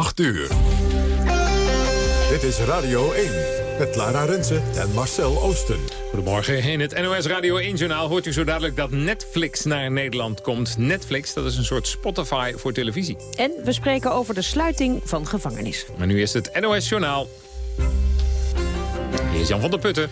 8 uur. Dit is Radio 1 met Lara Rensen en Marcel Oosten. Goedemorgen. In het NOS Radio 1-journaal hoort u zo dadelijk dat Netflix naar Nederland komt. Netflix, dat is een soort Spotify voor televisie. En we spreken over de sluiting van gevangenis. Maar nu is het NOS-journaal. Hier is Jan van der Putten.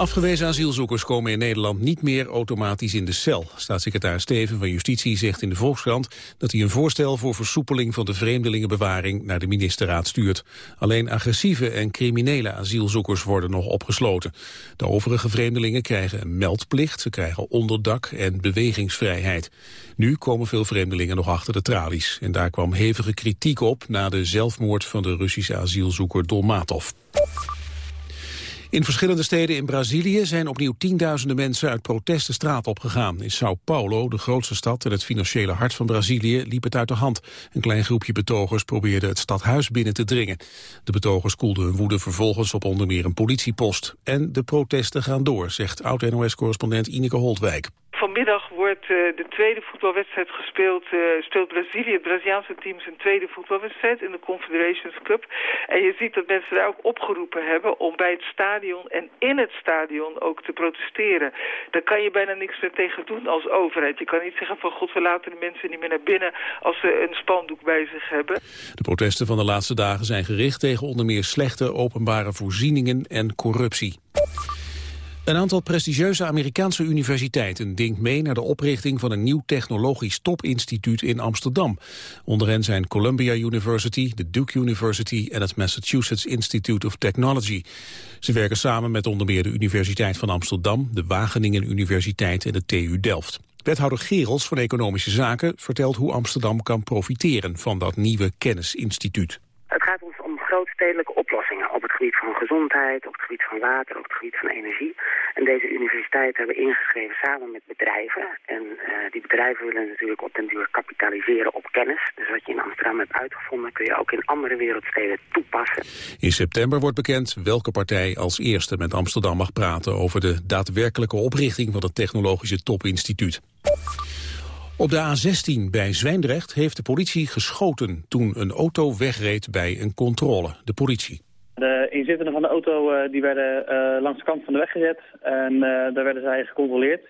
Afgewezen asielzoekers komen in Nederland niet meer automatisch in de cel. Staatssecretaris Steven van Justitie zegt in de Volkskrant dat hij een voorstel voor versoepeling van de vreemdelingenbewaring naar de ministerraad stuurt. Alleen agressieve en criminele asielzoekers worden nog opgesloten. De overige vreemdelingen krijgen een meldplicht, ze krijgen onderdak en bewegingsvrijheid. Nu komen veel vreemdelingen nog achter de tralies. En daar kwam hevige kritiek op na de zelfmoord van de Russische asielzoeker Dolmatov. In verschillende steden in Brazilië zijn opnieuw tienduizenden mensen uit protest de straat opgegaan. In Sao Paulo, de grootste stad en het financiële hart van Brazilië, liep het uit de hand. Een klein groepje betogers probeerde het stadhuis binnen te dringen. De betogers koelden hun woede vervolgens op onder meer een politiepost. En de protesten gaan door, zegt oud-NOS-correspondent Ineke Holtwijk. Vanmiddag wordt uh, de tweede voetbalwedstrijd gespeeld. Uh, speelt Brazilië, het Braziliaanse team, zijn tweede voetbalwedstrijd in de Confederations Cup. En je ziet dat mensen daar ook opgeroepen hebben om bij het stadion en in het stadion ook te protesteren. Daar kan je bijna niks meer tegen doen als overheid. Je kan niet zeggen van god, we laten de mensen niet meer naar binnen als ze een spandoek bij zich hebben. De protesten van de laatste dagen zijn gericht tegen onder meer slechte openbare voorzieningen en corruptie. Een aantal prestigieuze Amerikaanse universiteiten denkt mee naar de oprichting van een nieuw technologisch topinstituut in Amsterdam. Onder hen zijn Columbia University, de Duke University en het Massachusetts Institute of Technology. Ze werken samen met onder meer de Universiteit van Amsterdam, de Wageningen Universiteit en de TU Delft. Wethouder Gerels van Economische Zaken vertelt hoe Amsterdam kan profiteren van dat nieuwe kennisinstituut. Het gaat ons om grootstedelijke oplossingen op het gebied van gezondheid, op het gebied van water, op het gebied van energie. En deze universiteiten hebben ingeschreven samen met bedrijven. En uh, die bedrijven willen natuurlijk op den duur kapitaliseren op kennis. Dus wat je in Amsterdam hebt uitgevonden kun je ook in andere wereldsteden toepassen. In september wordt bekend welke partij als eerste met Amsterdam mag praten over de daadwerkelijke oprichting van het technologische topinstituut. Op de A16 bij Zwijndrecht heeft de politie geschoten toen een auto wegreed bij een controle. De politie. De inzittenden van de auto uh, die werden uh, langs de kant van de weg gezet en uh, daar werden zij gecontroleerd.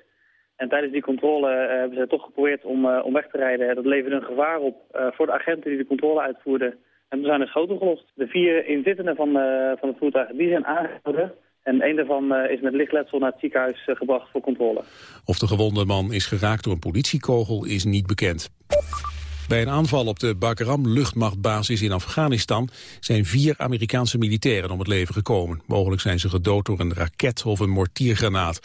En tijdens die controle hebben ze toch geprobeerd om, om weg te rijden. Dat leverde een gevaar op voor de agenten die de controle uitvoerden. En er zijn er schoten gelost. De vier inzittenden van, van het voertuig die zijn aangehouden. En een daarvan is met lichtletsel naar het ziekenhuis gebracht voor controle. Of de gewonde man is geraakt door een politiekogel is niet bekend. Bij een aanval op de Bagram luchtmachtbasis in Afghanistan zijn vier Amerikaanse militairen om het leven gekomen. Mogelijk zijn ze gedood door een raket of een mortiergranaat.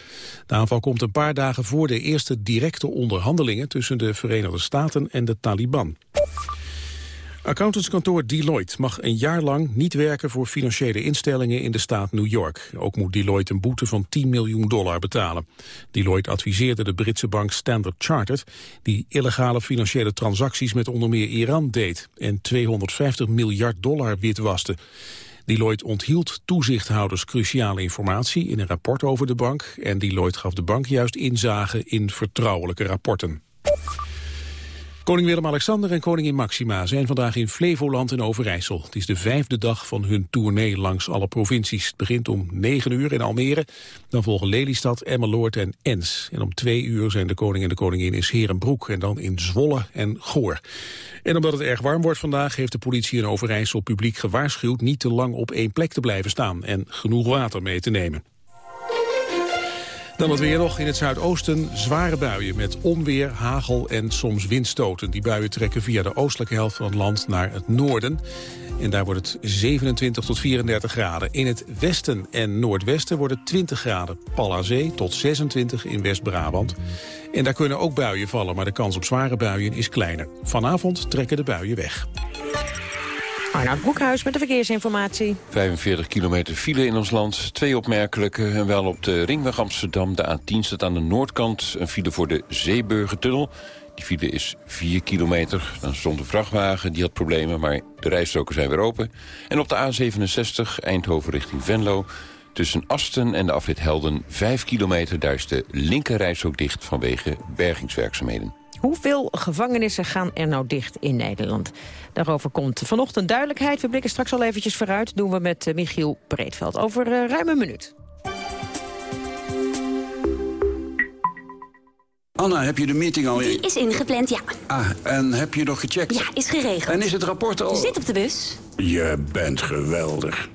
De aanval komt een paar dagen voor de eerste directe onderhandelingen tussen de Verenigde Staten en de Taliban. Accountantskantoor Deloitte mag een jaar lang niet werken voor financiële instellingen in de staat New York. Ook moet Deloitte een boete van 10 miljoen dollar betalen. Deloitte adviseerde de Britse bank Standard Chartered, die illegale financiële transacties met onder meer Iran deed en 250 miljard dollar witwaste. Deloitte onthield toezichthouders cruciale informatie in een rapport over de bank en Deloitte gaf de bank juist inzage in vertrouwelijke rapporten. Koning Willem-Alexander en koningin Maxima zijn vandaag in Flevoland in Overijssel. Het is de vijfde dag van hun tournee langs alle provincies. Het begint om 9 uur in Almere, dan volgen Lelystad, Emmeloord en Ens. En om 2 uur zijn de koning en de koningin in Serenbroek en dan in Zwolle en Goor. En omdat het erg warm wordt vandaag heeft de politie in Overijssel publiek gewaarschuwd niet te lang op één plek te blijven staan en genoeg water mee te nemen. Dan het weer nog in het zuidoosten zware buien met onweer, hagel en soms windstoten. Die buien trekken via de oostelijke helft van het land naar het noorden. En daar wordt het 27 tot 34 graden. In het westen en noordwesten wordt het 20 graden. Pal tot 26 in West-Brabant. En daar kunnen ook buien vallen, maar de kans op zware buien is kleiner. Vanavond trekken de buien weg. Arnoud Broekhuis met de verkeersinformatie. 45 kilometer file in ons land. Twee opmerkelijke. En wel op de ringweg Amsterdam. De A10 staat aan de noordkant. Een file voor de Zeeburgertunnel. Die file is 4 kilometer. Dan stond een vrachtwagen, die had problemen, maar de rijstroken zijn weer open. En op de A67, Eindhoven richting Venlo... tussen Asten en de afrit Helden 5 kilometer. Daar is de linker dicht vanwege bergingswerkzaamheden. Hoeveel gevangenissen gaan er nou dicht in Nederland? Daarover komt vanochtend duidelijkheid. We blikken straks al eventjes vooruit. Doen we met eh, Michiel Breedveld. Over uh, ruim een minuut. Anna, heb je de meeting al... Die is ingepland, ja. Ah, en heb je nog gecheckt? Ja, is geregeld. En is het rapport al... Zit op de bus. Je bent geweldig.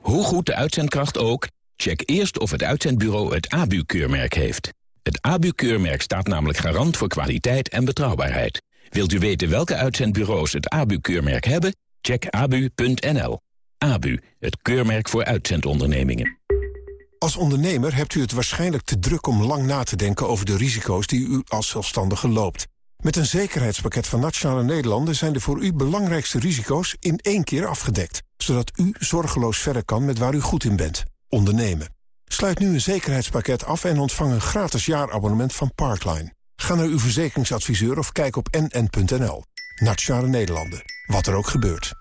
Hoe goed de uitzendkracht ook, check eerst of het uitzendbureau het ABU-keurmerk heeft. Het ABU-keurmerk staat namelijk garant voor kwaliteit en betrouwbaarheid. Wilt u weten welke uitzendbureaus het ABU-keurmerk hebben? Check abu.nl. ABU, het keurmerk voor uitzendondernemingen. Als ondernemer hebt u het waarschijnlijk te druk om lang na te denken over de risico's die u als zelfstandige loopt. Met een zekerheidspakket van Nationale Nederlanden zijn de voor u belangrijkste risico's in één keer afgedekt. Zodat u zorgeloos verder kan met waar u goed in bent. Ondernemen. Sluit nu een zekerheidspakket af en ontvang een gratis jaarabonnement van Parkline. Ga naar uw verzekeringsadviseur of kijk op nn.nl. Nationale Nederlanden. Wat er ook gebeurt.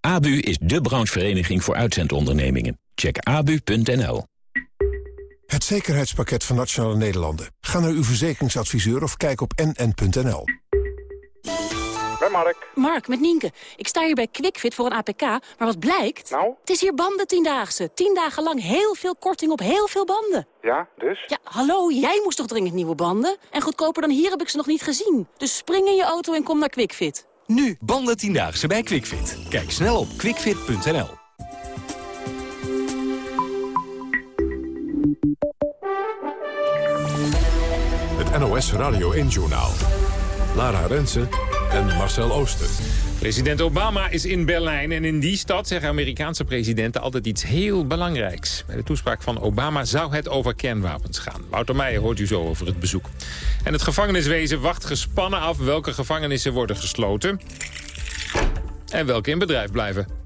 ABU is de branchevereniging voor uitzendondernemingen. Check abu.nl. Het zekerheidspakket van Nationale Nederlanden. Ga naar uw verzekeringsadviseur of kijk op nn.nl. Mark. Mark, met Nienke. Ik sta hier bij QuickFit voor een APK, maar wat blijkt? Nou? Het is hier banden tiendaagse. Tien dagen lang heel veel korting op heel veel banden. Ja, dus? Ja, hallo, jij moest toch dringend nieuwe banden? En goedkoper dan hier heb ik ze nog niet gezien. Dus spring in je auto en kom naar QuickFit. Nu, banden tiendaagse bij QuickFit. Kijk snel op quickfit.nl. Het NOS Radio 1-journaal. Lara Rensen en Marcel Ooster. President Obama is in Berlijn en in die stad zeggen Amerikaanse presidenten altijd iets heel belangrijks. Bij de toespraak van Obama zou het over kernwapens gaan. Wouter Meijer hoort u zo over het bezoek. En het gevangeniswezen wacht gespannen af welke gevangenissen worden gesloten en welke in bedrijf blijven.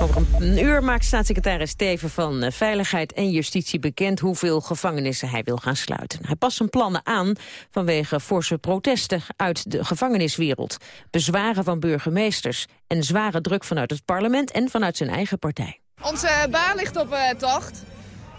Over een uur maakt staatssecretaris Steven van eh, Veiligheid en Justitie bekend hoeveel gevangenissen hij wil gaan sluiten. Hij past zijn plannen aan vanwege forse protesten uit de gevangeniswereld, bezwaren van burgemeesters en zware druk vanuit het parlement en vanuit zijn eigen partij. Onze baan ligt op uh, tocht.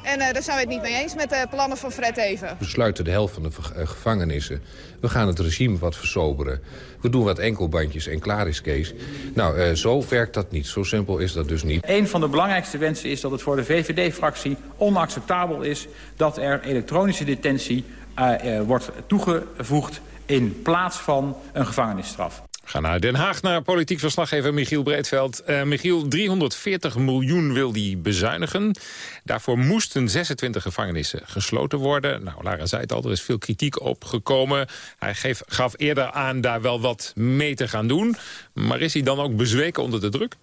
En uh, daar zijn we het niet mee eens met de plannen van Fred Even. We sluiten de helft van de gevangenissen. We gaan het regime wat versoberen. We doen wat enkelbandjes en klaar is Kees. Nou, uh, zo werkt dat niet. Zo simpel is dat dus niet. Een van de belangrijkste wensen is dat het voor de VVD-fractie onacceptabel is... dat er elektronische detentie uh, wordt toegevoegd in plaats van een gevangenisstraf. Ga naar Den Haag, naar politiek verslaggever Michiel Breedveld. Uh, Michiel, 340 miljoen wil die bezuinigen. Daarvoor moesten 26 gevangenissen gesloten worden. Nou, Lara zei het al, er is veel kritiek op gekomen. Hij gaf eerder aan daar wel wat mee te gaan doen. Maar is hij dan ook bezweken onder de druk?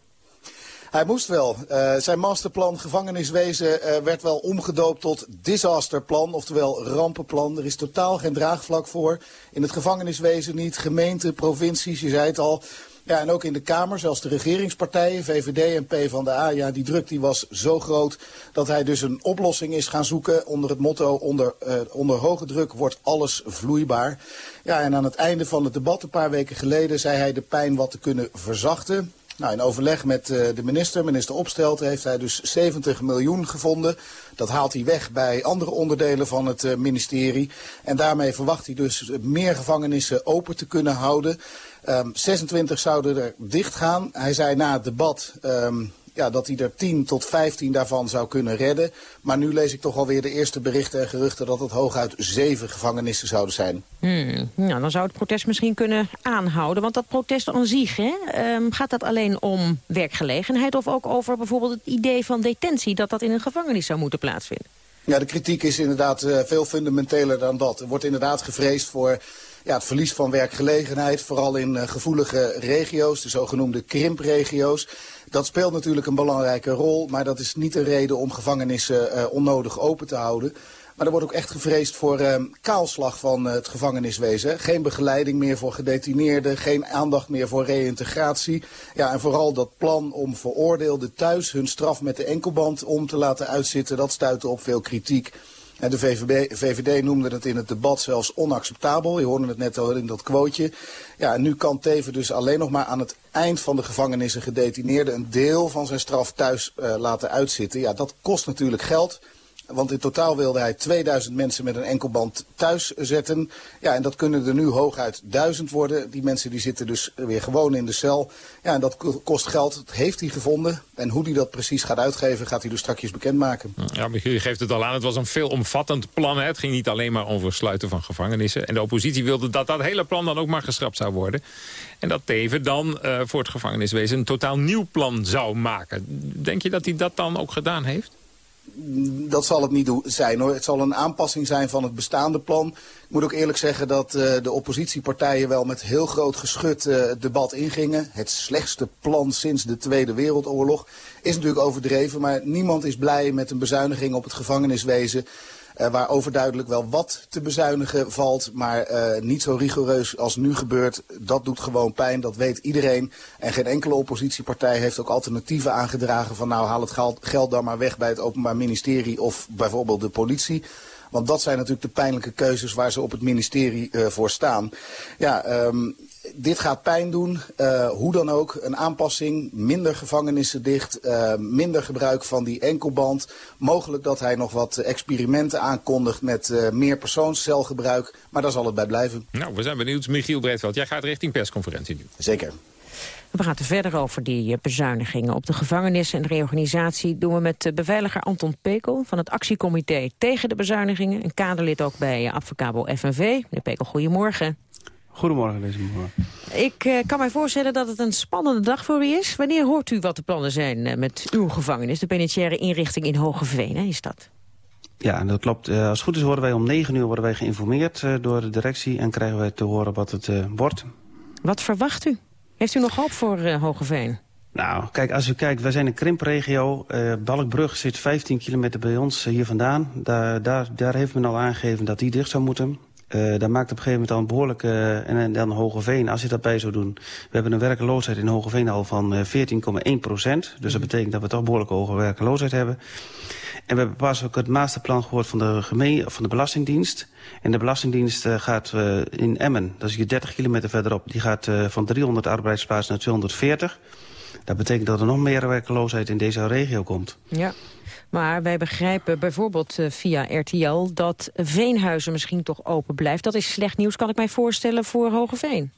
Hij moest wel. Uh, zijn masterplan gevangeniswezen uh, werd wel omgedoopt tot disasterplan, oftewel rampenplan. Er is totaal geen draagvlak voor. In het gevangeniswezen niet, gemeenten, provincies, je zei het al. Ja, en ook in de Kamer, zelfs de regeringspartijen, VVD en PvdA, ja, die druk die was zo groot dat hij dus een oplossing is gaan zoeken onder het motto onder, uh, onder hoge druk wordt alles vloeibaar. Ja, en aan het einde van het debat, een paar weken geleden, zei hij de pijn wat te kunnen verzachten. Nou, in overleg met uh, de minister, minister Opstelten, heeft hij dus 70 miljoen gevonden. Dat haalt hij weg bij andere onderdelen van het uh, ministerie. En daarmee verwacht hij dus meer gevangenissen open te kunnen houden. Um, 26 zouden er dicht gaan. Hij zei na het debat um, ja, dat hij er 10 tot 15 daarvan zou kunnen redden. Maar nu lees ik toch alweer de eerste berichten en geruchten dat het hooguit zeven gevangenissen zouden zijn. Hmm, nou, dan zou het protest misschien kunnen aanhouden. Want dat protest aan zich, hè, um, gaat dat alleen om werkgelegenheid... of ook over bijvoorbeeld het idee van detentie... dat dat in een gevangenis zou moeten plaatsvinden? Ja, de kritiek is inderdaad uh, veel fundamenteler dan dat. Er wordt inderdaad gevreesd voor ja, het verlies van werkgelegenheid, vooral in uh, gevoelige regio's, de zogenoemde krimpregio's. Dat speelt natuurlijk een belangrijke rol, maar dat is niet een reden om gevangenissen uh, onnodig open te houden. Maar er wordt ook echt gevreesd voor uh, kaalslag van uh, het gevangeniswezen. Geen begeleiding meer voor gedetineerden, geen aandacht meer voor reïntegratie. Ja, en vooral dat plan om veroordeelden thuis hun straf met de enkelband om te laten uitzitten, dat stuitte op veel kritiek. De VVD, VVD noemde het in het debat zelfs onacceptabel. Je hoorde het net al in dat quoteje. Ja, en nu kan Teven dus alleen nog maar aan het eind van de gevangenissen gedetineerden... een deel van zijn straf thuis uh, laten uitzitten. Ja, dat kost natuurlijk geld. Want in totaal wilde hij 2000 mensen met een enkelband thuis zetten. Ja, en dat kunnen er nu hooguit 1000 worden. Die mensen die zitten dus weer gewoon in de cel. Ja, en dat kost geld. Dat heeft hij gevonden. En hoe hij dat precies gaat uitgeven, gaat hij dus strakjes bekendmaken. Ja, Michiel, je geeft het al aan. Het was een veelomvattend plan. Hè. Het ging niet alleen maar over sluiten van gevangenissen. En de oppositie wilde dat dat hele plan dan ook maar geschrapt zou worden. En dat Teven dan uh, voor het gevangeniswezen een totaal nieuw plan zou maken. Denk je dat hij dat dan ook gedaan heeft? Dat zal het niet zijn hoor. Het zal een aanpassing zijn van het bestaande plan. Ik moet ook eerlijk zeggen dat uh, de oppositiepartijen wel met heel groot geschut uh, het debat ingingen. Het slechtste plan sinds de Tweede Wereldoorlog is natuurlijk overdreven. Maar niemand is blij met een bezuiniging op het gevangeniswezen. Uh, waar overduidelijk wel wat te bezuinigen valt, maar uh, niet zo rigoureus als nu gebeurt. Dat doet gewoon pijn, dat weet iedereen. En geen enkele oppositiepartij heeft ook alternatieven aangedragen van nou haal het geld, dan maar weg bij het Openbaar Ministerie of bijvoorbeeld de politie. Want dat zijn natuurlijk de pijnlijke keuzes waar ze op het ministerie uh, voor staan. Ja, um, dit gaat pijn doen. Uh, hoe dan ook, een aanpassing, minder gevangenissen dicht, uh, minder gebruik van die enkelband. Mogelijk dat hij nog wat experimenten aankondigt met uh, meer persoonscelgebruik. Maar daar zal het bij blijven. Nou, we zijn benieuwd. Michiel Breedveld, jij gaat richting persconferentie nu. Zeker. We praten verder over die bezuinigingen op de gevangenissen en de reorganisatie. doen we met beveiliger Anton Pekel van het actiecomité tegen de bezuinigingen. Een kaderlid ook bij Advocabo FNV. Meneer Pekel, goedemorgen. Goedemorgen, morgen. Ik uh, kan mij voorstellen dat het een spannende dag voor u is. Wanneer hoort u wat de plannen zijn uh, met uw gevangenis? De penitentiaire inrichting in Hogeveen, hè, is dat? Ja, dat klopt. Uh, als het goed is worden wij om negen uur worden wij geïnformeerd door de directie... en krijgen wij te horen wat het wordt. Wat verwacht u? Heeft u nog hoop voor Hogeveen? Nou, kijk, als u kijkt, wij zijn een krimpregio. Balkbrug zit 15 kilometer bij ons hier vandaan. Daar, daar, daar heeft men al aangegeven dat die dicht zou moeten. Uh, dat maakt op een gegeven moment al een behoorlijke... Uh, en, en dan Hogeveen, als je dat bij zou doen... we hebben een werkeloosheid in Hogeveen al van uh, 14,1 procent. Dus dat betekent dat we toch behoorlijk hoge werkeloosheid hebben. En we hebben pas ook het masterplan gehoord van de, gemeen, van de Belastingdienst. En de Belastingdienst gaat in Emmen, dat is hier 30 kilometer verderop... die gaat van 300 arbeidsplaatsen naar 240. Dat betekent dat er nog meer werkeloosheid in deze regio komt. Ja. Maar wij begrijpen bijvoorbeeld uh, via RTL dat Veenhuizen misschien toch open blijft. Dat is slecht nieuws, kan ik mij voorstellen, voor Hogeveen.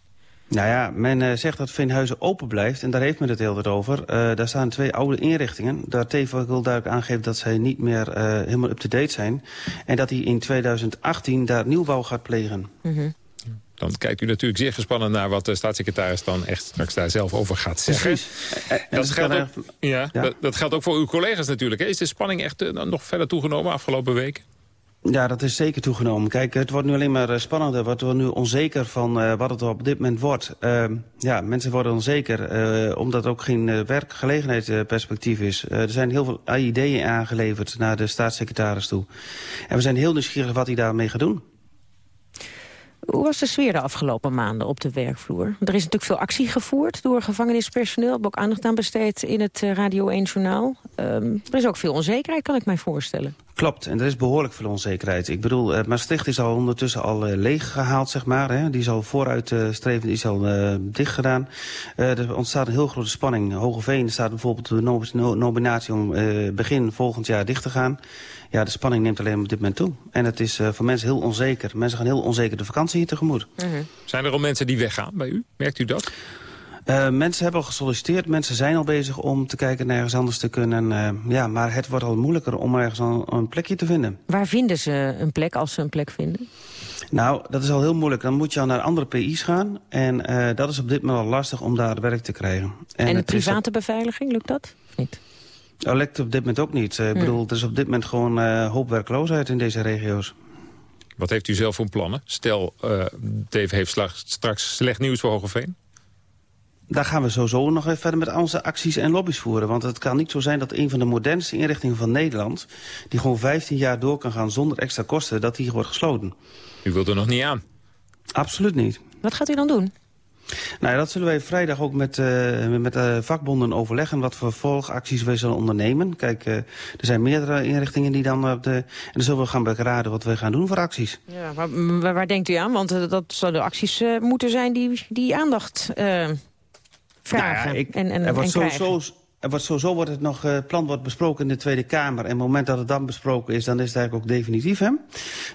Nou ja, men uh, zegt dat Veenhuizen open blijft en daar heeft men het heel wat over. Uh, daar staan twee oude inrichtingen. Daar TV wil duidelijk aangeven dat zij niet meer helemaal up-to-date zijn. En dat hij in 2018 daar nieuwbouw gaat plegen. Mm -hmm. Dan kijkt u natuurlijk zeer gespannen naar wat de staatssecretaris dan echt straks daar zelf over gaat zeggen. Precies. Dat, geldt ook, ja, ja. Dat, dat, geldt ook voor uw collega's natuurlijk. Is de spanning echt uh, nog verder toegenomen afgelopen weken? Ja, dat is zeker toegenomen. Kijk, het wordt nu alleen maar spannender. Het wordt nu onzeker van uh, wat het op dit moment wordt. Uh, ja, mensen worden onzeker, uh, omdat er ook geen werkgelegenheidsperspectief is. er zijn heel veel ideeën aangeleverd naar de staatssecretaris toe. En we zijn heel nieuwsgierig wat hij daarmee gaat doen. Hoe was de sfeer de afgelopen maanden op de werkvloer? Er is natuurlijk veel actie gevoerd door gevangenispersoneel. Hebben ook aandacht aan besteed in het Radio 1-journaal. Um, er is ook veel onzekerheid, kan ik mij voorstellen. Klopt, en er is behoorlijk veel onzekerheid. Ik bedoel, uh, Maastricht is al ondertussen al uh, leeg gehaald, zeg maar. Hè. Die is al vooruitstrevend, uh, die is al dicht gedaan. er ontstaat een heel grote spanning. Hogeveen staat bijvoorbeeld de no nominatie om begin volgend jaar dicht te gaan. Ja, de spanning neemt alleen op dit moment toe. En het is voor mensen heel onzeker. Mensen gaan heel onzeker de vakantie hier tegemoet. -hmm. Zijn er al mensen die weggaan bij u? Merkt u dat? Uh, mensen hebben al gesolliciteerd, mensen zijn al bezig om te kijken naar ergens anders te kunnen. Uh, ja, maar het wordt al moeilijker om ergens een, een plekje te vinden. Waar vinden ze een plek als ze een plek vinden? Nou, dat is al heel moeilijk. Dan moet je al naar andere PI's gaan. En uh, dat is op dit moment al lastig om daar werk te krijgen. En, en de private beveiliging, lukt dat? Of niet? Dat lukt op dit moment ook niet. Ik bedoel, er is op dit moment gewoon hoop werkloosheid in deze regio's. Wat heeft u zelf voor plannen? Stel, Dave heeft straks slecht nieuws voor Hogeveen. Daar gaan we sowieso nog even verder met onze acties en lobby's voeren. Want het kan niet zo zijn dat een van de modernste inrichtingen van Nederland... die gewoon 15 jaar door kan gaan zonder extra kosten, dat die wordt gesloten. U wilt er nog niet aan? Absoluut niet. Wat gaat u dan doen? Nou, dat zullen wij vrijdag ook met, uh, met uh, vakbonden overleggen... wat voor volgacties wij zullen ondernemen. Kijk, uh, er zijn meerdere inrichtingen die dan op de... En dan zullen we gaan beraden wat wij gaan doen voor acties. Ja, waar, waar denkt u aan? Want dat zouden acties moeten zijn die, die aandacht vragen nou ja, ik, en, en, er, wordt en sowieso, er wordt, sowieso wordt het nog, het plan wordt besproken in de Tweede Kamer. En op het moment dat het dan besproken is, dan is het eigenlijk ook definitief. Hè?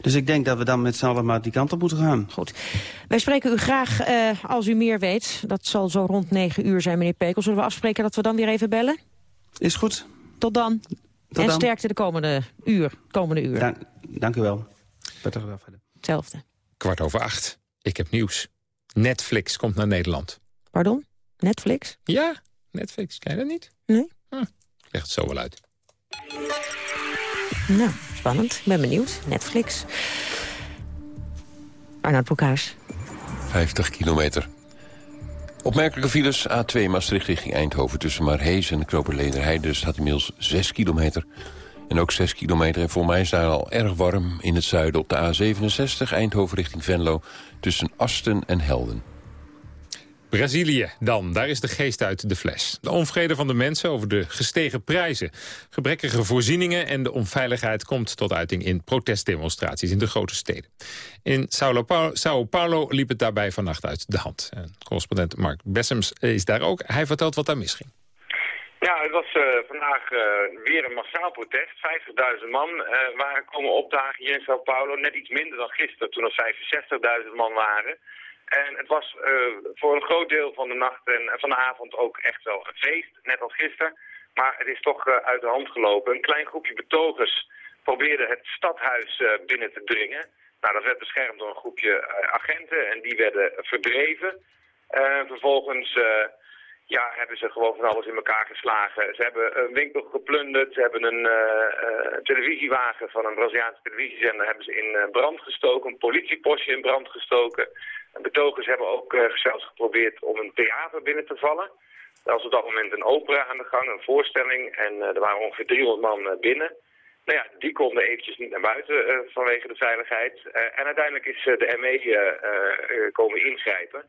Dus ik denk dat we dan met z'n allen maar die kant op moeten gaan. Goed. Wij spreken u graag uh, als u meer weet. Dat zal zo rond negen uur zijn, meneer Pekel. Zullen we afspreken dat we dan weer even bellen? Is goed. Tot dan. Tot en dan. sterkte de komende uur. Komende uur. Dank, dank u wel. Prettige dag verder. Hetzelfde. Kwart over acht. Ik heb nieuws. Netflix komt naar Nederland. Pardon? Netflix? Ja, Netflix. Ken je dat niet? Nee. Hm. Ik leg het zo wel uit. Nou, spannend. Ik ben benieuwd. Netflix. Arnoud Broekhuis. 50 kilometer. Opmerkelijke files A2 Maastricht richting Eindhoven... tussen Marhees en Knoperlederheide staat inmiddels 6 kilometer. En ook 6 kilometer. En voor mij is daar al erg warm in het zuiden op de A67... Eindhoven richting Venlo tussen Asten en Helden. Brazilië dan, daar is de geest uit de fles. De onvrede van de mensen over de gestegen prijzen. Gebrekkige voorzieningen en de onveiligheid komt tot uiting in protestdemonstraties in de grote steden. In Sao Paulo, Sao Paulo liep het daarbij vannacht uit de hand. En correspondent Mark Bessems is daar ook. Hij vertelt wat daar misging. Ja, het was uh, vandaag uh, weer een massaal protest. 50.000 man uh, waren komen opdagen hier in Sao Paulo. Net iets minder dan gisteren toen er 65.000 man waren. En het was uh, voor een groot deel van de nacht en van de avond ook echt wel een feest, net als gisteren. Maar het is toch uh, uit de hand gelopen. Een klein groepje betogers probeerde het stadhuis uh, binnen te dringen. Nou, dat werd beschermd door een groepje agenten en die werden verdreven. vervolgens ja, hebben ze gewoon van alles in elkaar geslagen. Ze hebben een winkel geplunderd, ze hebben een televisiewagen van een Braziliaanse televisiezender hebben ze in brand gestoken, een politiepostje in brand gestoken. Betogers hebben ook uh, zelfs geprobeerd om een theater binnen te vallen. Er was op dat moment een opera aan de gang, een voorstelling. En uh, er waren ongeveer 300 man uh, binnen. Nou ja, die konden eventjes niet naar buiten vanwege de veiligheid. en uiteindelijk is de ME komen ingrijpen.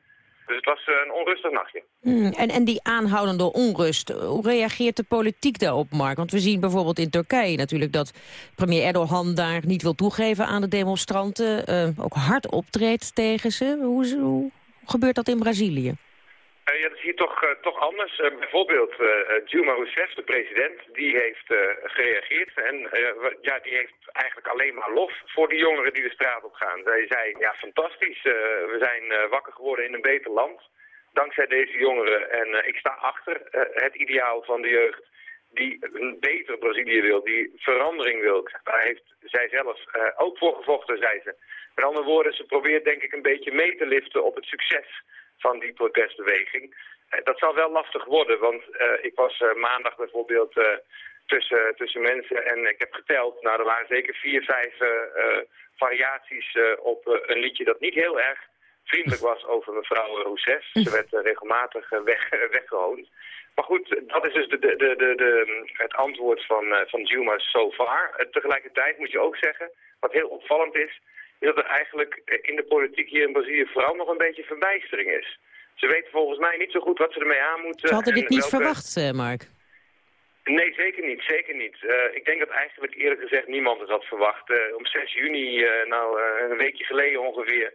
Dus het was een onrustig nachtje. Hmm, en, en die aanhoudende onrust, hoe reageert de politiek daarop, Mark? Want we zien bijvoorbeeld in Turkije natuurlijk dat premier Erdogan daar niet wil toegeven aan de demonstranten. Uh, ook hard optreedt tegen ze. Hoe gebeurt dat in Brazilië? Uh, ja, dat is hier toch, uh, toch anders. Uh, bijvoorbeeld Dilma Rousseff, de president, die heeft gereageerd. En ja, die heeft eigenlijk alleen maar lof voor die jongeren die de straat op gaan. Zij zei, ja, fantastisch. we zijn wakker geworden in een beter land. Dankzij deze jongeren. En ik sta achter het ideaal van de jeugd die een beter Brazilië wil, die verandering wil. Daar heeft zij zelf ook voor gevochten, zei ze. Met andere woorden, ze probeert denk ik een beetje mee te liften op het succes van die protestbeweging. Uh, dat zal wel lastig worden, want uh, ik was uh, maandag bijvoorbeeld tussen, tussen mensen en ik heb geteld. Nou, er waren zeker vier, vijf variaties op een liedje dat niet heel erg vriendelijk was over mevrouw Rousseff. Ze werd regelmatig weg, weggehoond. Maar goed, dat is dus de, de, de, de, het antwoord van, van Dilma so far. tegelijkertijd moet je ook zeggen, wat heel opvallend is dat er eigenlijk in de politiek hier in Brazilië vooral nog een beetje verbijstering is. Ze weten volgens mij niet zo goed wat ze ermee aan moeten. Ze hadden dit niet welke... verwacht, uh, Mark. Nee, zeker niet. Zeker niet. Uh, ik denk dat eigenlijk eerlijk gezegd niemand het had verwacht. Uh, om 6 juni, nou een weekje geleden ongeveer,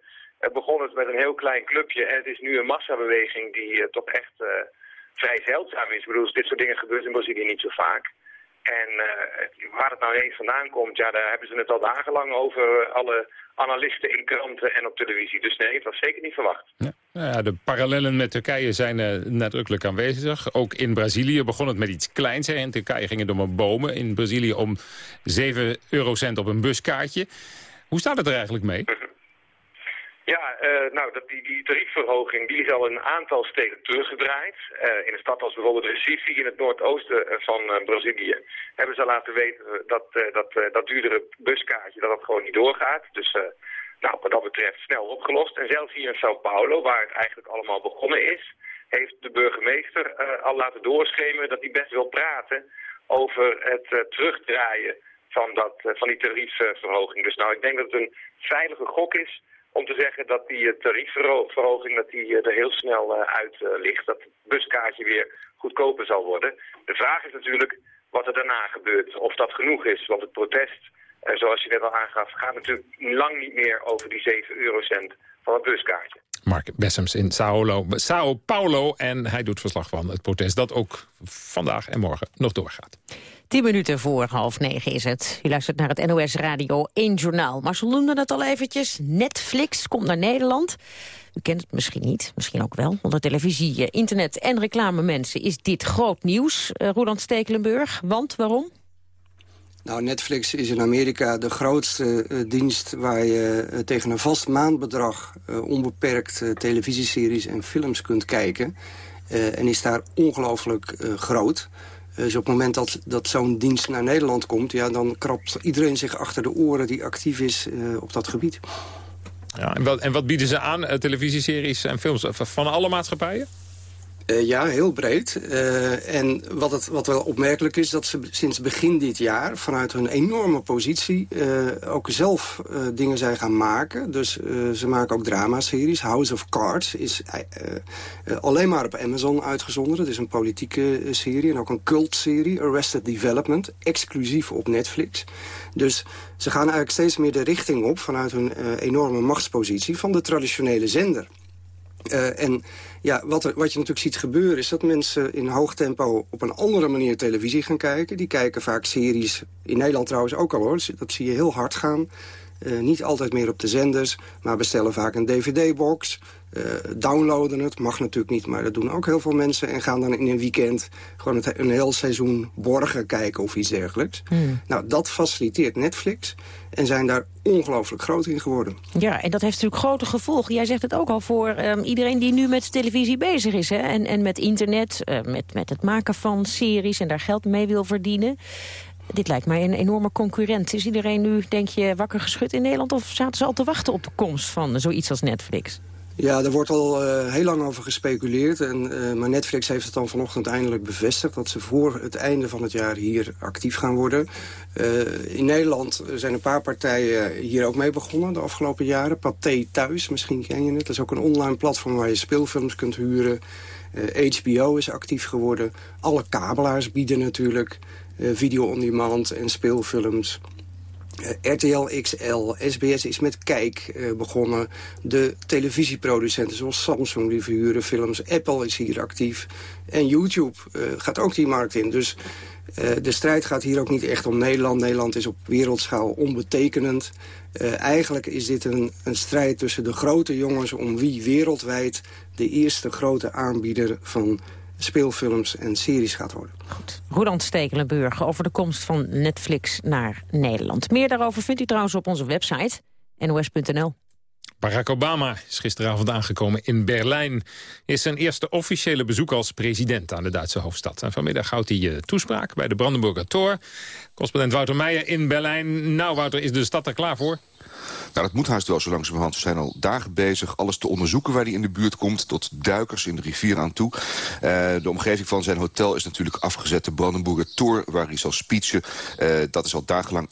begon het met een heel klein clubje. En het is nu een massabeweging die toch echt vrij zeldzaam is. Ik bedoel, dit soort dingen gebeurt in Brazilië niet zo vaak. En uh, waar het nou eens vandaan komt, ja, daar hebben ze het al dagenlang over alle analisten in kranten en op televisie. Dus nee, het was zeker niet verwacht. Ja. Nou ja, de parallellen met Turkije zijn uh, nadrukkelijk aanwezig. Ook in Brazilië begon het met iets kleins. Hè. In Turkije ging het om een bomen. In Brazilië om 7 eurocent op een buskaartje. Hoe staat het er eigenlijk mee? Ja, uh, nou, die, die tariefverhoging die is al een aantal steden teruggedraaid. Uh, in een stad als bijvoorbeeld Recife in het noordoosten van uh, Brazilië hebben ze laten weten dat dat, dat duurdere buskaartje dat dat gewoon niet doorgaat. Dus nou, wat dat betreft snel opgelost. En zelfs hier in Sao Paulo, waar het eigenlijk allemaal begonnen is, heeft de burgemeester al laten doorschemen dat hij best wil praten over het terugdraaien van, dat, van die tariefverhoging. Dus nou, ik denk dat het een veilige gok is om te zeggen dat die tariefverhoging dat die er heel snel uit ligt. Dat het buskaartje weer goedkoper zal worden. De vraag is natuurlijk wat er daarna gebeurt. Of dat genoeg is. Want het protest, zoals je net al aangaf, gaat natuurlijk lang niet meer over die 7 eurocent van het buskaartje. Mark Bessems in Sao, Sao Paulo. En hij doet verslag van het protest dat ook vandaag en morgen nog doorgaat. Tien minuten voor half negen is het. U luistert naar het NOS Radio 1 Journaal. Marcel noemde het al eventjes. Netflix komt naar Nederland. U kent het misschien niet, misschien ook wel. Onder televisie, eh, internet en reclame mensen is dit groot nieuws. Uh, Roland Stekelenburg, want waarom? Nou, Netflix is in Amerika de grootste uh, dienst... waar je tegen een vast maandbedrag onbeperkt televisieseries en films kunt kijken. en is daar ongelooflijk groot. Dus op het moment dat, dat zo'n dienst naar Nederland komt... Ja, dan krabt iedereen zich achter de oren die actief is op dat gebied. Ja, en, wat, en wat bieden ze aan, televisieseries en films van alle maatschappijen? Uh, ja, heel breed. Uh, en wat, het, wat wel opmerkelijk is, dat ze sinds begin dit jaar... vanuit hun enorme positie uh, ook zelf dingen zijn gaan maken. Dus ze maken ook dramaseries. House of Cards is alleen maar op Amazon uitgezonden. Het is een politieke serie en ook een cultserie. Arrested Development, exclusief op Netflix. Dus ze gaan eigenlijk steeds meer de richting op... vanuit hun enorme machtspositie van de traditionele zender. en ja, wat, wat je natuurlijk ziet gebeuren is dat mensen in hoog tempo op een andere manier televisie gaan kijken. Die kijken vaak series, in Nederland trouwens ook al hoor, dat zie je heel hard gaan. Uh, niet altijd meer op de zenders, maar bestellen vaak een dvd-box. Uh, downloaden het, mag natuurlijk niet, maar dat doen ook heel veel mensen. En gaan dan in een weekend gewoon het, een heel seizoen borgen kijken of iets dergelijks. Hmm. Nou, dat faciliteert Netflix en zijn daar ongelooflijk groot in geworden. Ja, en dat heeft natuurlijk grote gevolgen. Jij zegt het ook al voor um, iedereen die nu met televisie bezig is. Hè? En, en met internet, uh, met, met het maken van series en daar geld mee wil verdienen. Dit lijkt mij een enorme concurrent. Is iedereen nu, denk je, wakker geschud in Nederland... of zaten ze al te wachten op de komst van zoiets als Netflix? Ja, er wordt al uh, heel lang over gespeculeerd. En, uh, maar Netflix heeft het dan vanochtend eindelijk bevestigd... dat ze voor het einde van het jaar hier actief gaan worden. Uh, in Nederland zijn een paar partijen hier ook mee begonnen de afgelopen jaren. Pathé Thuis, misschien ken je het. Dat is ook een online platform waar je speelfilms kunt huren. HBO is actief geworden. Alle kabelaars bieden natuurlijk video on demand en speelfilms. Uh, RTL XL, SBS is met Kijk uh, begonnen. De televisieproducenten zoals Samsung die verhuren films. Apple is hier actief. En YouTube gaat ook die markt in. Dus de strijd gaat hier ook niet echt om Nederland. Nederland is op wereldschaal onbetekenend. eigenlijk is dit een, een strijd tussen de grote jongens... om wie wereldwijd de eerste grote aanbieder van speelfilms en series gaat worden. Goed. Roland Stekelenburg over de komst van Netflix naar Nederland. Meer daarover vindt u trouwens op onze website nos.nl. Barack Obama is gisteravond aangekomen in Berlijn. Is zijn eerste officiële bezoek als president aan de Duitse hoofdstad. En vanmiddag houdt hij uh, toespraak bij de Brandenburger Tor. Correspondent Wouter Meijer in Berlijn. Nou Wouter, is de stad er klaar voor? Nou, dat moet haast wel zo langzamerhand. Ze zijn al dagen bezig alles te onderzoeken waar hij in de buurt komt. Tot duikers in de rivier aan toe. Uh, de omgeving van zijn hotel is natuurlijk afgezet. De Brandenburger Tor, waar hij zal speechen. Uh, dat is al dagenlang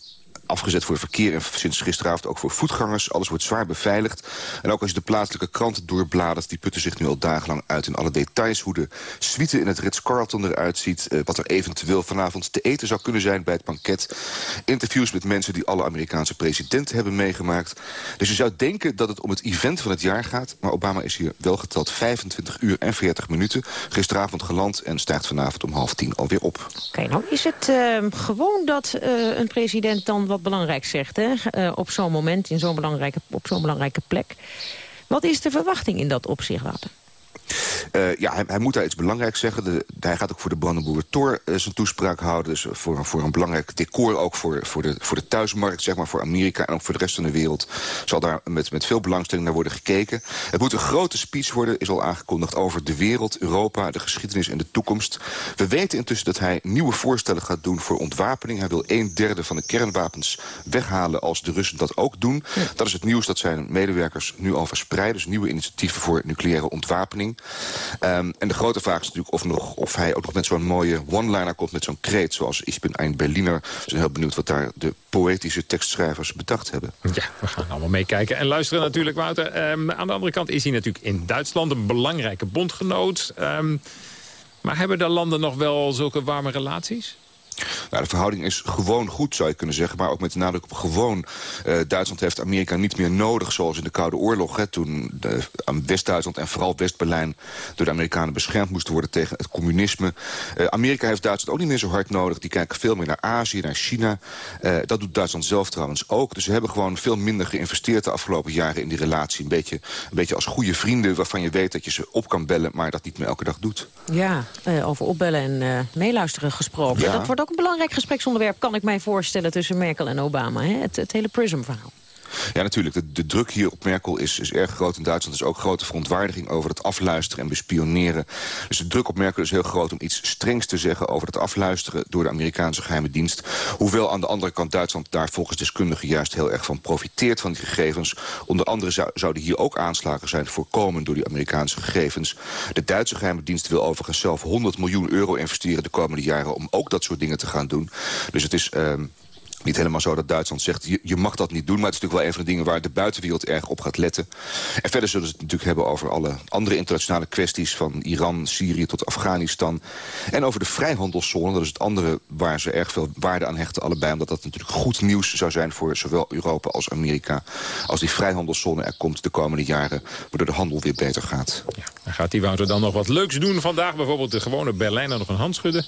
afgezet voor verkeer en sinds gisteravond ook voor voetgangers. Alles wordt zwaar beveiligd. En ook als je de plaatselijke kranten doorbladert... die putten zich nu al dagenlang uit in alle details. Hoe de suite in het Ritz-Carlton eruit ziet. Uh, wat er eventueel vanavond te eten zou kunnen zijn bij het banket. Interviews met mensen die alle Amerikaanse presidenten hebben meegemaakt. Dus je zou denken dat het om het event van het jaar gaat. Maar Obama is hier wel geteld 25 uur en 40 minuten. Gisteravond geland en stijgt vanavond om half tien alweer op. Oké, nou is het uh, gewoon dat uh, een president dan wat belangrijk zegt... Hè? Uh, op zo'n moment, in zo'n belangrijke, op zo'n belangrijke plek. Wat is de verwachting in dat opzicht, Wouter? Uh, ja, hij, hij, moet daar iets belangrijks zeggen. De, hij gaat ook voor de Brandenburger Tor uh, zijn toespraak houden. Dus voor, voor een belangrijk decor ook voor, voor, de, voor de thuismarkt, zeg maar, voor Amerika... en ook voor de rest van de wereld zal daar met, met veel belangstelling naar worden gekeken. Het moet een grote speech worden, is al aangekondigd... over de wereld, Europa, de geschiedenis en de toekomst. We weten intussen dat hij nieuwe voorstellen gaat doen voor ontwapening. Hij wil een derde van de kernwapens weghalen als de Russen dat ook doen. Ja. Dat is het nieuws dat zijn medewerkers nu al verspreiden. Dus nieuwe initiatieven voor nucleaire ontwapening. Um, en de grote vraag is natuurlijk of, nog, of hij ook nog met zo'n mooie one-liner komt... met zo'n kreet zoals Ik ben een Berliner. Zijn heel benieuwd wat daar de poëtische tekstschrijvers bedacht hebben. Ja, we gaan allemaal meekijken en luisteren natuurlijk, Wouter. Um, aan de andere kant is hij natuurlijk in Duitsland een belangrijke bondgenoot. Um, maar hebben de landen nog wel zulke warme relaties? Nou, de verhouding is gewoon goed, zou je kunnen zeggen. Maar ook met de nadruk op gewoon. Uh, Duitsland heeft Amerika niet meer nodig, zoals in de Koude Oorlog. Hè, toen West-Duitsland en vooral West-Berlijn door de Amerikanen beschermd moesten worden tegen het communisme. Uh, Amerika heeft Duitsland ook niet meer zo hard nodig. Die kijken veel meer naar Azië, naar China. Uh, dat doet Duitsland zelf trouwens ook. Dus ze hebben gewoon veel minder geïnvesteerd de afgelopen jaren in die relatie. Een beetje, een beetje als goede vrienden waarvan je weet dat je ze op kan bellen... maar dat niet meer elke dag doet. Ja, over opbellen en meeluisteren gesproken. Ja. Dat wordt ook een belangrijk gespreksonderwerp, kan ik mij voorstellen... tussen Merkel en Obama, hè? Het, het hele PRISM-verhaal. Ja, natuurlijk. De, druk hier op Merkel is, is erg groot. In Duitsland is ook grote verontwaardiging over het afluisteren en bespioneren. Dus de druk op Merkel is heel groot om iets strengs te zeggen... over het afluisteren door de Amerikaanse geheime dienst. Hoewel aan de andere kant Duitsland daar volgens deskundigen... juist heel erg van profiteert van die gegevens. Onder andere zou, zouden hier ook aanslagen zijn voorkomen door die Amerikaanse gegevens. De Duitse geheime dienst wil overigens zelf 100 miljoen euro investeren... de komende jaren om ook dat soort dingen te gaan doen. Dus het is... Uh, niet helemaal zo dat Duitsland zegt, je, je, mag dat niet doen. Maar het is natuurlijk wel een van de dingen waar de buitenwereld erg op gaat letten. En verder zullen ze het natuurlijk hebben over alle andere internationale kwesties... van Iran, Syrië tot Afghanistan. En over de vrijhandelszone, dat is het andere waar ze erg veel waarde aan hechten allebei. Omdat dat natuurlijk goed nieuws zou zijn voor zowel Europa als Amerika. Als die vrijhandelszone er komt de komende jaren, waardoor de handel weer beter gaat. Ja, dan gaat die Wouter dan nog wat leuks doen vandaag. Bijvoorbeeld de gewone Berlijner nog een hand schudden.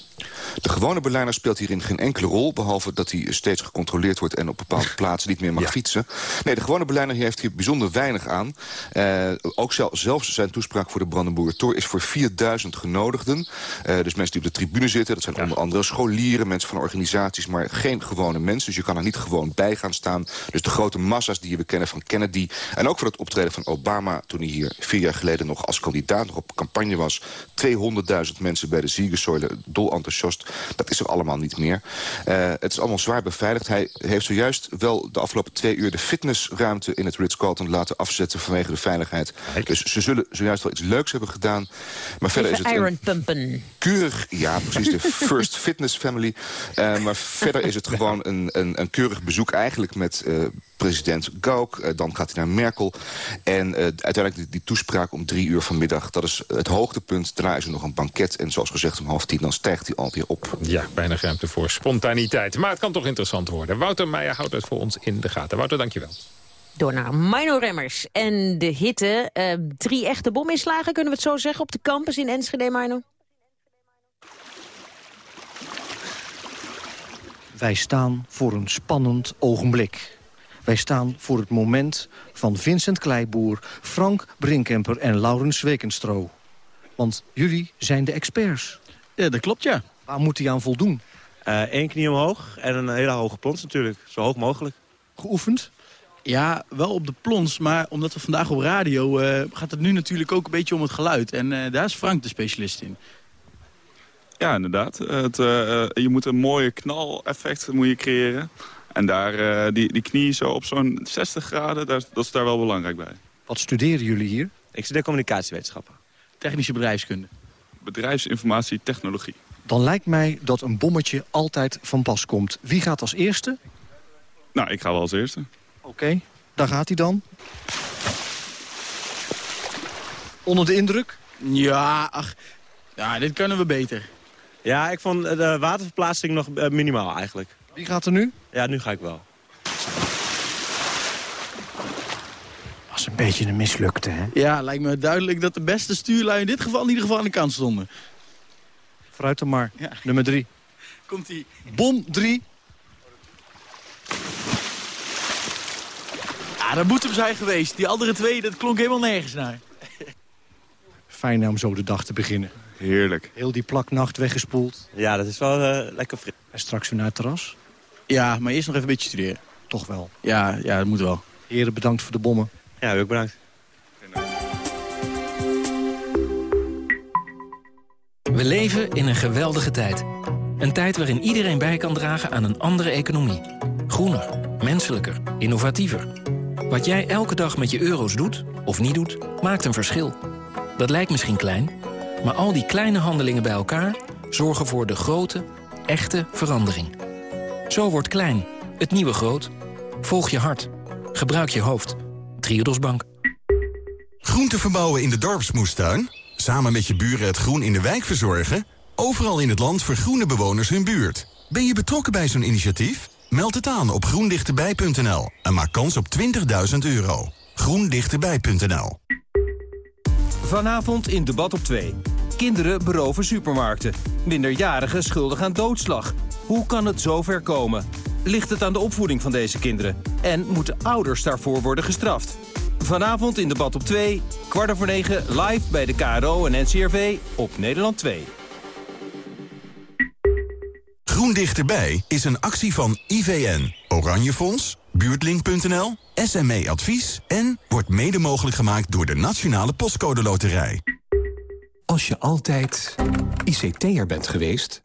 De gewone Berlijner speelt hierin geen enkele rol, behalve dat hij steeds gecontroleerd wordt... en op bepaalde plaatsen niet meer mag ja. fietsen. Nee, de gewone Berlijner heeft hier bijzonder weinig aan. Uh, ook zel zelfs zijn toespraak voor de Brandenburger Tor... is voor 4000 genodigden. Uh, dus mensen die op de tribune zitten. Dat zijn ja. onder andere scholieren, mensen van organisaties... maar geen gewone mensen. Dus je kan er niet gewoon bij gaan staan. Dus de grote massa's die we kennen van Kennedy... en ook voor het optreden van Obama... toen hij hier vier jaar geleden nog als kandidaat nog op campagne was. 200.000 mensen bij de Siegessäule, dol enthousiast. Dat is er allemaal niet meer. Uh, het is allemaal zwaar beveiligd. Hij heeft zojuist wel de afgelopen twee uur de fitnessruimte in het Ritz-Carlton laten afzetten vanwege de veiligheid. Dus ze zullen zojuist wel iets leuks hebben gedaan. Maar verder Even is het iron pumpen. keurig, ja precies, de First Fitness Family. Uh, maar verder is het gewoon een, een, een keurig bezoek eigenlijk met uh, president Gauck. Uh, dan gaat hij naar Merkel. En uh, uiteindelijk die, die toespraak om drie uur vanmiddag. Dat is het hoogtepunt. Daarna is er nog een banket. En zoals gezegd om half tien dan stijgt hij alweer op. Ja, weinig ruimte voor spontaniteit. Maar het kan toch interessant worden. Wouter Meijer houdt het voor ons in de gaten. Wouter, dankjewel. Door naar Mino Remmers. En de hitte. Uh, drie echte bominslagen, kunnen we het zo zeggen, op de campus in Enschede, Mino? Wij staan voor een spannend ogenblik. Wij staan voor het moment van Vincent Kleiboer, Frank Brinkemper en Laurens Wekenstro. Want jullie zijn de experts. Ja, dat klopt, ja. Waar moet hij aan voldoen? Eén uh, knie omhoog en een hele hoge plons natuurlijk. Zo hoog mogelijk. Geoefend? Ja, wel op de plons, maar omdat we vandaag op radio... Uh, gaat het nu natuurlijk ook een beetje om het geluid. En uh, daar is Frank de specialist in. Ja, inderdaad. Het, je moet een mooie knaleffect moet je creëren. En daar, die, die knie zo op zo'n 60 graden, dat, dat is daar wel belangrijk bij. Wat studeren jullie hier? Ik studeer communicatiewetenschappen. Technische bedrijfskunde. Bedrijfsinformatie, technologie. Dan lijkt mij dat een bommetje altijd van pas komt. Wie gaat als eerste? Nou, ik ga wel als eerste. Oké, okay, daar gaat hij dan. Onder de indruk? Ja, ach, ja, dit kunnen we beter. Ja, ik vond de waterverplaatsing nog minimaal eigenlijk. Wie gaat er nu? Ja, nu ga ik wel. Was een beetje een mislukte, hè? Ja, lijkt me duidelijk dat de beste stuurlui in dit geval in ieder geval aan de kant stonden. Vooruit dan maar. Ja. Nummer drie. Komt-ie. Bom drie. Ja, dat moet hem zijn geweest. Die andere twee, dat klonk helemaal nergens naar. Fijn om zo de dag te beginnen. Heerlijk. Heel die plaknacht weggespoeld. Ja, dat is wel uh, lekker fris. En straks weer naar het terras? Ja, maar eerst nog even een beetje studeren. Toch wel? Ja, ja dat moet wel. Heren, bedankt voor de bommen. Ja, ook bedankt. We leven in een geweldige tijd. Een tijd waarin iedereen bij kan dragen aan een andere economie. Groener, menselijker, innovatiever. Wat jij elke dag met je euro's doet, of niet doet, maakt een verschil. Dat lijkt misschien klein, maar al die kleine handelingen bij elkaar... zorgen voor de grote, echte verandering. Zo wordt klein, het nieuwe groot. Volg je hart. Gebruik je hoofd. Triodos Bank. Groente verbouwen in de dorpsmoestuin? Samen met je buren het groen in de wijk verzorgen? Overal in het land vergroenen bewoners hun buurt. Ben je betrokken bij zo'n initiatief? Meld het aan op groendichterbij.nl en maak kans op 20.000 euro. groendichterbij.nl Vanavond in Debat op 2. Kinderen beroven supermarkten. Minderjarigen schuldig aan doodslag. Hoe kan het zover komen? Ligt het aan de opvoeding van deze kinderen? En moeten ouders daarvoor worden gestraft? Vanavond in Debat op 2, kwart over 9, live bij de KRO en NCRV op Nederland 2. Groen Dichterbij is een actie van IVN, Oranje Fonds, Buurtlink.nl, SME Advies... en wordt mede mogelijk gemaakt door de Nationale Postcode Loterij. Als je altijd ICT'er bent geweest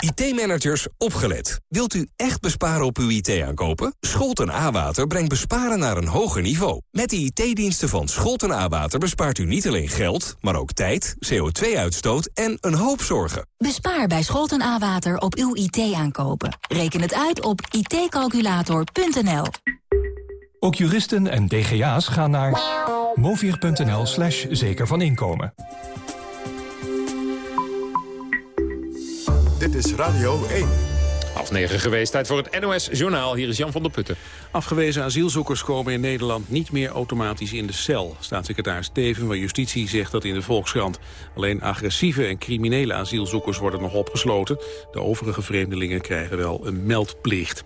IT-managers, opgelet. Wilt u echt besparen op uw IT-aankopen? Scholten A-Water brengt besparen naar een hoger niveau. Met de IT-diensten van Scholten A-Water bespaart u niet alleen geld... maar ook tijd, CO2-uitstoot en een hoop zorgen. Bespaar bij Scholten A-Water op uw IT-aankopen. Reken het uit op itcalculator.nl. Ook juristen en DGA's gaan naar movier.nl slash zeker van inkomen. Dit is Radio 1. Half negen geweest, tijd voor het NOS-journaal. Hier is Jan van der Putten. Afgewezen asielzoekers komen in Nederland niet meer automatisch in de cel. Staatssecretaris Teven van Justitie zegt dat in de Volkskrant. Alleen agressieve en criminele asielzoekers worden nog opgesloten. De overige vreemdelingen krijgen wel een meldplicht.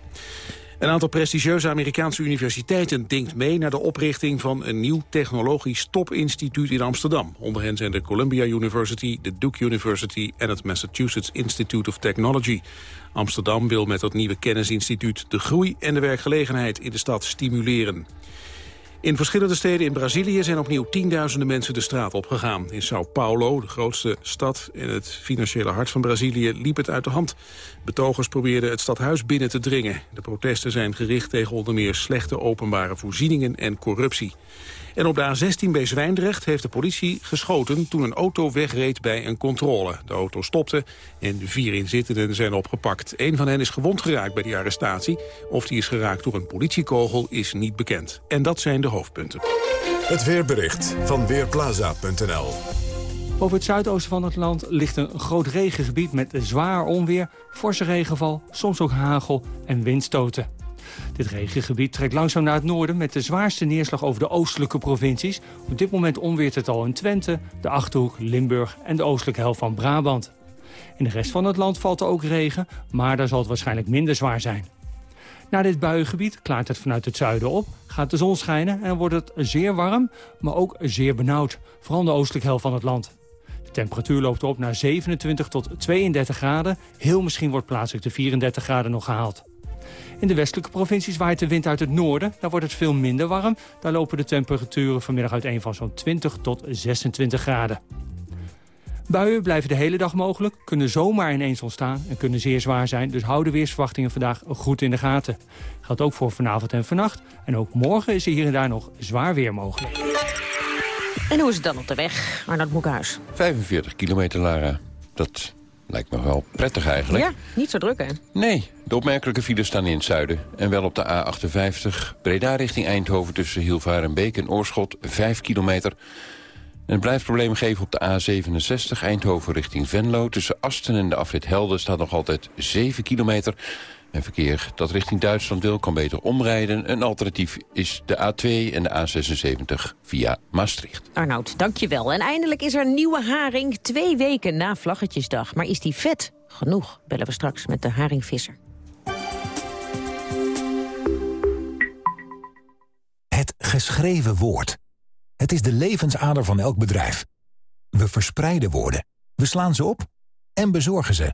Een aantal prestigieuze Amerikaanse universiteiten denkt mee naar de oprichting van een nieuw technologisch topinstituut in Amsterdam. Onder hen zijn de Columbia University, de Duke University en het Massachusetts Institute of Technology. Amsterdam wil met dat nieuwe kennisinstituut de groei en de werkgelegenheid in de stad stimuleren. In verschillende steden in Brazilië zijn opnieuw tienduizenden mensen de straat opgegaan. In Sao Paulo, de grootste stad in het financiële hart van Brazilië, liep het uit de hand. Betogers probeerden het stadhuis binnen te dringen. De protesten zijn gericht tegen onder meer slechte openbare voorzieningen en corruptie. En op de A16 bij Zwijndrecht heeft de politie geschoten toen een auto wegreed bij een controle. De auto stopte en de vier inzittenden zijn opgepakt. Een van hen is gewond geraakt bij die arrestatie. Of die is geraakt door een politiekogel is niet bekend. En dat zijn de hoofdpunten. Het weerbericht van Weerplaza.nl Over het zuidoosten van het land ligt een groot regengebied met zwaar onweer, forse regenval, soms ook hagel en windstoten. Dit regengebied trekt langzaam naar het noorden met de zwaarste neerslag over de oostelijke provincies. Op dit moment onweert het al in Twente, de Achterhoek, Limburg en de oostelijke helft van Brabant. In de rest van het land valt er ook regen, maar daar zal het waarschijnlijk minder zwaar zijn. Na dit buiengebied klaart het vanuit het zuiden op, gaat de zon schijnen en wordt het zeer warm, maar ook zeer benauwd. Vooral de oostelijke helft van het land. De temperatuur loopt op naar 27 tot 32 graden. Heel misschien wordt plaatselijk de 34 graden nog gehaald. In de westelijke provincies waait de wind uit het noorden. Daar wordt het veel minder warm. Daar lopen de temperaturen vanmiddag uiteen van zo'n 20 tot 26 graden. Buien blijven de hele dag mogelijk, kunnen zomaar ineens ontstaan en kunnen zeer zwaar zijn. Dus hou de weersverwachtingen vandaag goed in de gaten. Geldt ook voor vanavond en vannacht. En ook morgen is er hier en daar nog zwaar weer mogelijk. En hoe is het dan op de weg, Arnold Boekhuis? 45 kilometer, Lara. Dat lijkt me wel prettig eigenlijk. Ja, niet zo druk hè? Nee, de opmerkelijke files staan in het zuiden. En wel op de A58, Breda richting Eindhoven tussen Hilvarenbeek en Oorschot, 5 kilometer. En het blijft problemen geven op de A67 Eindhoven richting Venlo. Tussen Asten en de afrit Helden staat nog altijd 7 kilometer. En verkeer dat richting Duitsland wil kan beter omrijden. Een alternatief is de A2 en de A76 via Maastricht. Arnoud, dankjewel. En eindelijk is er nieuwe haring twee weken na Vlaggetjesdag. Maar is die vet? Genoeg, bellen we straks met de haringvisser. Het geschreven woord. Het is de levensader van elk bedrijf. We verspreiden woorden, we slaan ze op en bezorgen ze.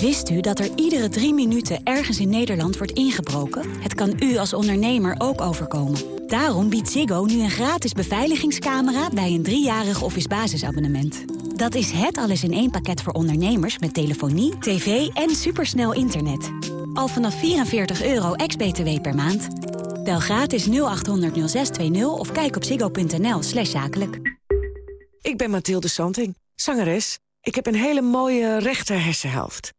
Wist u dat er iedere drie minuten ergens in Nederland wordt ingebroken? Het kan u als ondernemer ook overkomen. Daarom biedt Ziggo nu een gratis beveiligingscamera bij een driejarig office basisabonnement. Dat is het alles in één pakket voor ondernemers met telefonie, tv en supersnel internet. Al vanaf 44 euro ex-BTW per maand. Bel gratis 0800 0620 of kijk op ziggo.nl slash zakelijk. Ik ben Mathilde Santing, zangeres. Ik heb een hele mooie rechter hersenhelft.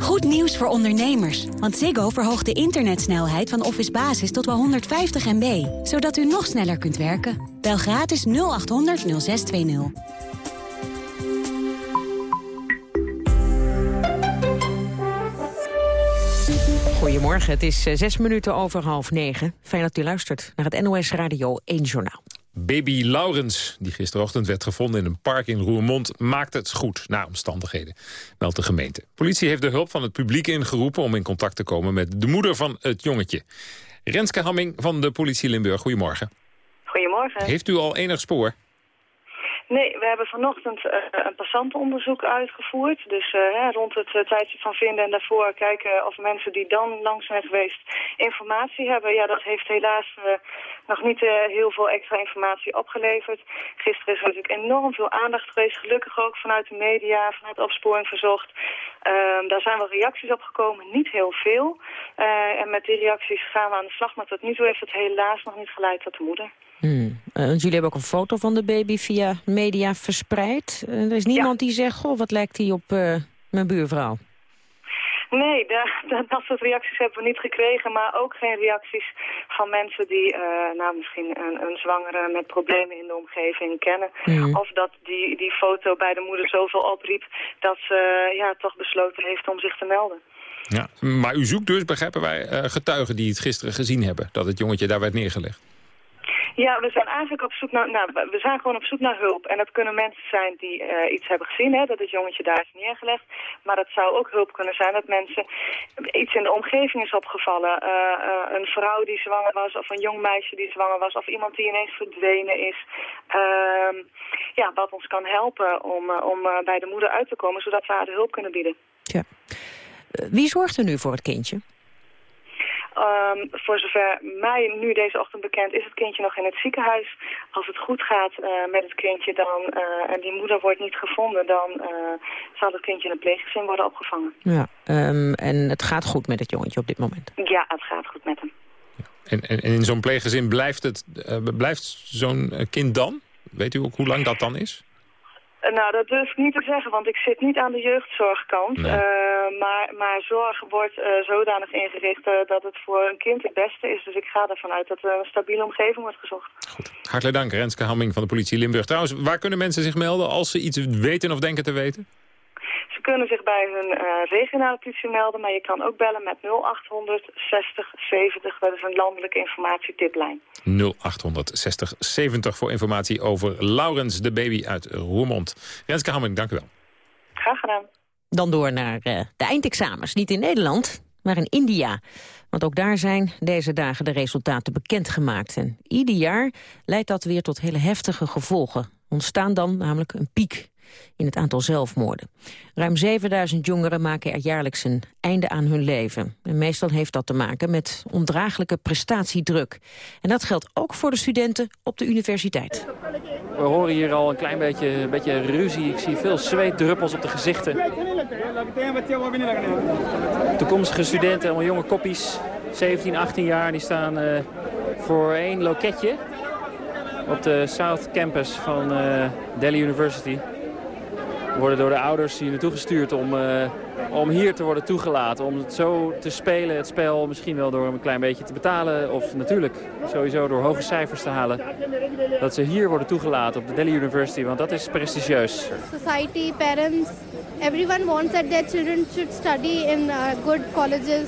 Goed nieuws voor ondernemers, want Ziggo verhoogt de internetsnelheid van Office Basis tot wel 150 MB, zodat u nog sneller kunt werken. Bel gratis 0800 0620. Goedemorgen, het is eh, zes minuten over half negen. Fijn dat u luistert naar het NOS Radio 1 Journaal. Baby Laurens, die gisterochtend werd gevonden in een park in Roermond... maakt het goed na omstandigheden, meldt de gemeente. Politie heeft de hulp van het publiek ingeroepen... om in contact te komen met de moeder van het jongetje. Renske Hamming van de politie Limburg, goedemorgen. Goedemorgen. Heeft u al enig spoor? Nee, we hebben vanochtend uh, een passantenonderzoek uitgevoerd. Dus uh, rond het uh, tijdstip van vinden en daarvoor kijken of mensen die dan langs zijn geweest informatie hebben. Ja, dat heeft helaas nog niet heel veel extra informatie opgeleverd. Gisteren is er natuurlijk enorm veel aandacht geweest. Gelukkig ook vanuit de media, vanuit opsporing verzocht. Ehm, daar zijn wel reacties op gekomen, niet heel veel. en met die reacties gaan we aan de slag. Maar tot nu toe heeft het helaas nog niet geleid tot de moeder. Hmm. Uh, jullie hebben ook een foto van de baby via media verspreid. Er is niemand die zegt, goh, wat lijkt hij op mijn buurvrouw? Nee, de, de, dat soort reacties hebben we niet gekregen. Maar ook geen reacties van mensen die nou, misschien een, een, zwangere met problemen in de omgeving kennen. Mm. Of dat die, die foto bij de moeder zoveel opriep dat ze ja, toch besloten heeft om zich te melden. Ja, maar u zoekt dus, begrijpen wij, getuigen die het gisteren gezien hebben. Dat het jongetje daar werd neergelegd. Ja, we zijn eigenlijk op zoek naar, nou, we zijn gewoon op zoek naar hulp. En dat kunnen mensen zijn die uh, iets hebben gezien, hè, dat het jongetje daar is neergelegd. Maar dat zou ook hulp kunnen zijn dat mensen iets in de omgeving is opgevallen. Uh, uh, een vrouw die zwanger was, of een jong meisje die zwanger was, of iemand die ineens verdwenen is. Ehm, ja, wat ons kan helpen om, om bij de moeder uit te komen, zodat we haar de hulp kunnen bieden. Ja. Wie zorgt er nu voor het kindje? Um, voor zover mij nu deze ochtend bekend is het kindje nog in het ziekenhuis. Als het goed gaat uh, met het kindje dan, uh, en die moeder wordt niet gevonden... dan uh, zal het kindje in een pleeggezin worden opgevangen. Ja, um, en het gaat goed met het jongetje op dit moment? Ja, het gaat goed met hem. En, en, en in zo'n pleeggezin blijft, het, blijft zo'n kind dan? Weet u ook hoe lang dat dan is? Nou, dat durf ik niet te zeggen, want ik zit niet aan de jeugdzorgkant. Nee. Uh, maar, maar zorg wordt uh, zodanig ingericht uh, dat het voor een kind het beste is. Dus ik ga ervan uit dat er een stabiele omgeving wordt gezocht. Goed. Hartelijk dank, Renske Hamming van de politie Limburg. Trouwens, waar kunnen mensen zich melden als ze iets weten of denken te weten? Ze kunnen zich bij hun uh, regionale politie melden, maar je kan ook bellen met 0800 60 70. Dat is een landelijke informatietiplijn. 0800 60 70 voor informatie over Laurens, de baby uit Roermond. Renske Hamming, dank u wel. Graag gedaan. Dan door naar uh, de eindexamens. Niet in Nederland, maar in India. Want ook daar zijn deze dagen de resultaten bekendgemaakt. En ieder jaar leidt dat weer tot hele heftige gevolgen. Ontstaan dan namelijk een piek in het aantal zelfmoorden. Ruim 7000 jongeren maken er jaarlijks een einde aan hun leven. En meestal heeft dat te maken met ondraaglijke prestatiedruk. En dat geldt ook voor de studenten op de universiteit. We horen hier al een klein beetje, beetje ruzie. Ik zie veel zweetdruppels op de gezichten. Toekomstige studenten, allemaal jonge koppies, 17, 18 jaar, die staan uh, voor één loketje op de South Campus van uh, Delhi University worden door de ouders hier naartoe gestuurd om, uh, om hier te worden toegelaten. Om het zo te spelen, het spel, misschien wel door een klein beetje te betalen. Of natuurlijk sowieso door hoge cijfers te halen. Dat ze hier worden toegelaten op de Delhi University, want dat is prestigieus. Society, parents, everyone wants that their children should study in uh, good colleges.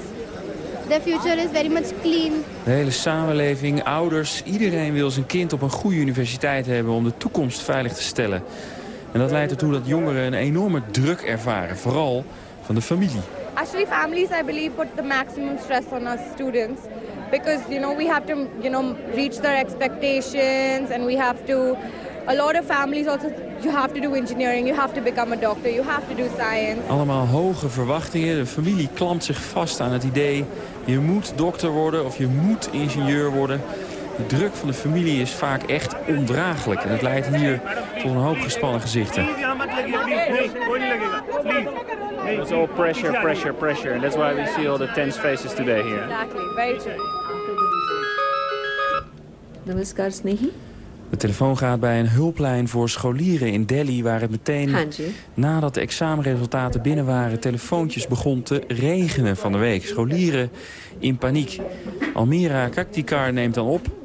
the future is very much clean. De hele samenleving, ouders, iedereen wil zijn kind op een goede universiteit hebben... om de toekomst veilig te stellen. En dat leidt ertoe dat jongeren een enorme druk ervaren. Vooral van de familie. Actually, families, I believe, put the maximum stress on us students. Because, you know, we have to, you know, reach their expectations and we have to... A lot of families also, you have to do engineering, you have to become a doctor, you have to do science. Allemaal hoge verwachtingen. De familie klampt zich vast aan het idee... je moet dokter worden of je moet ingenieur worden. De druk van de familie is vaak echt ondraaglijk. En het leidt hier tot een hoop gespannen gezichten. It's all pressure, pressure, pressure. And that's why we see all the tense faces today here. Exactly. Namaskar, Snehi. De telefoon gaat bij een hulplijn voor scholieren in Delhi... waar het meteen nadat de examenresultaten binnen waren... telefoontjes begon te regenen van de week. Scholieren in paniek. Almira Kaktikar neemt dan op.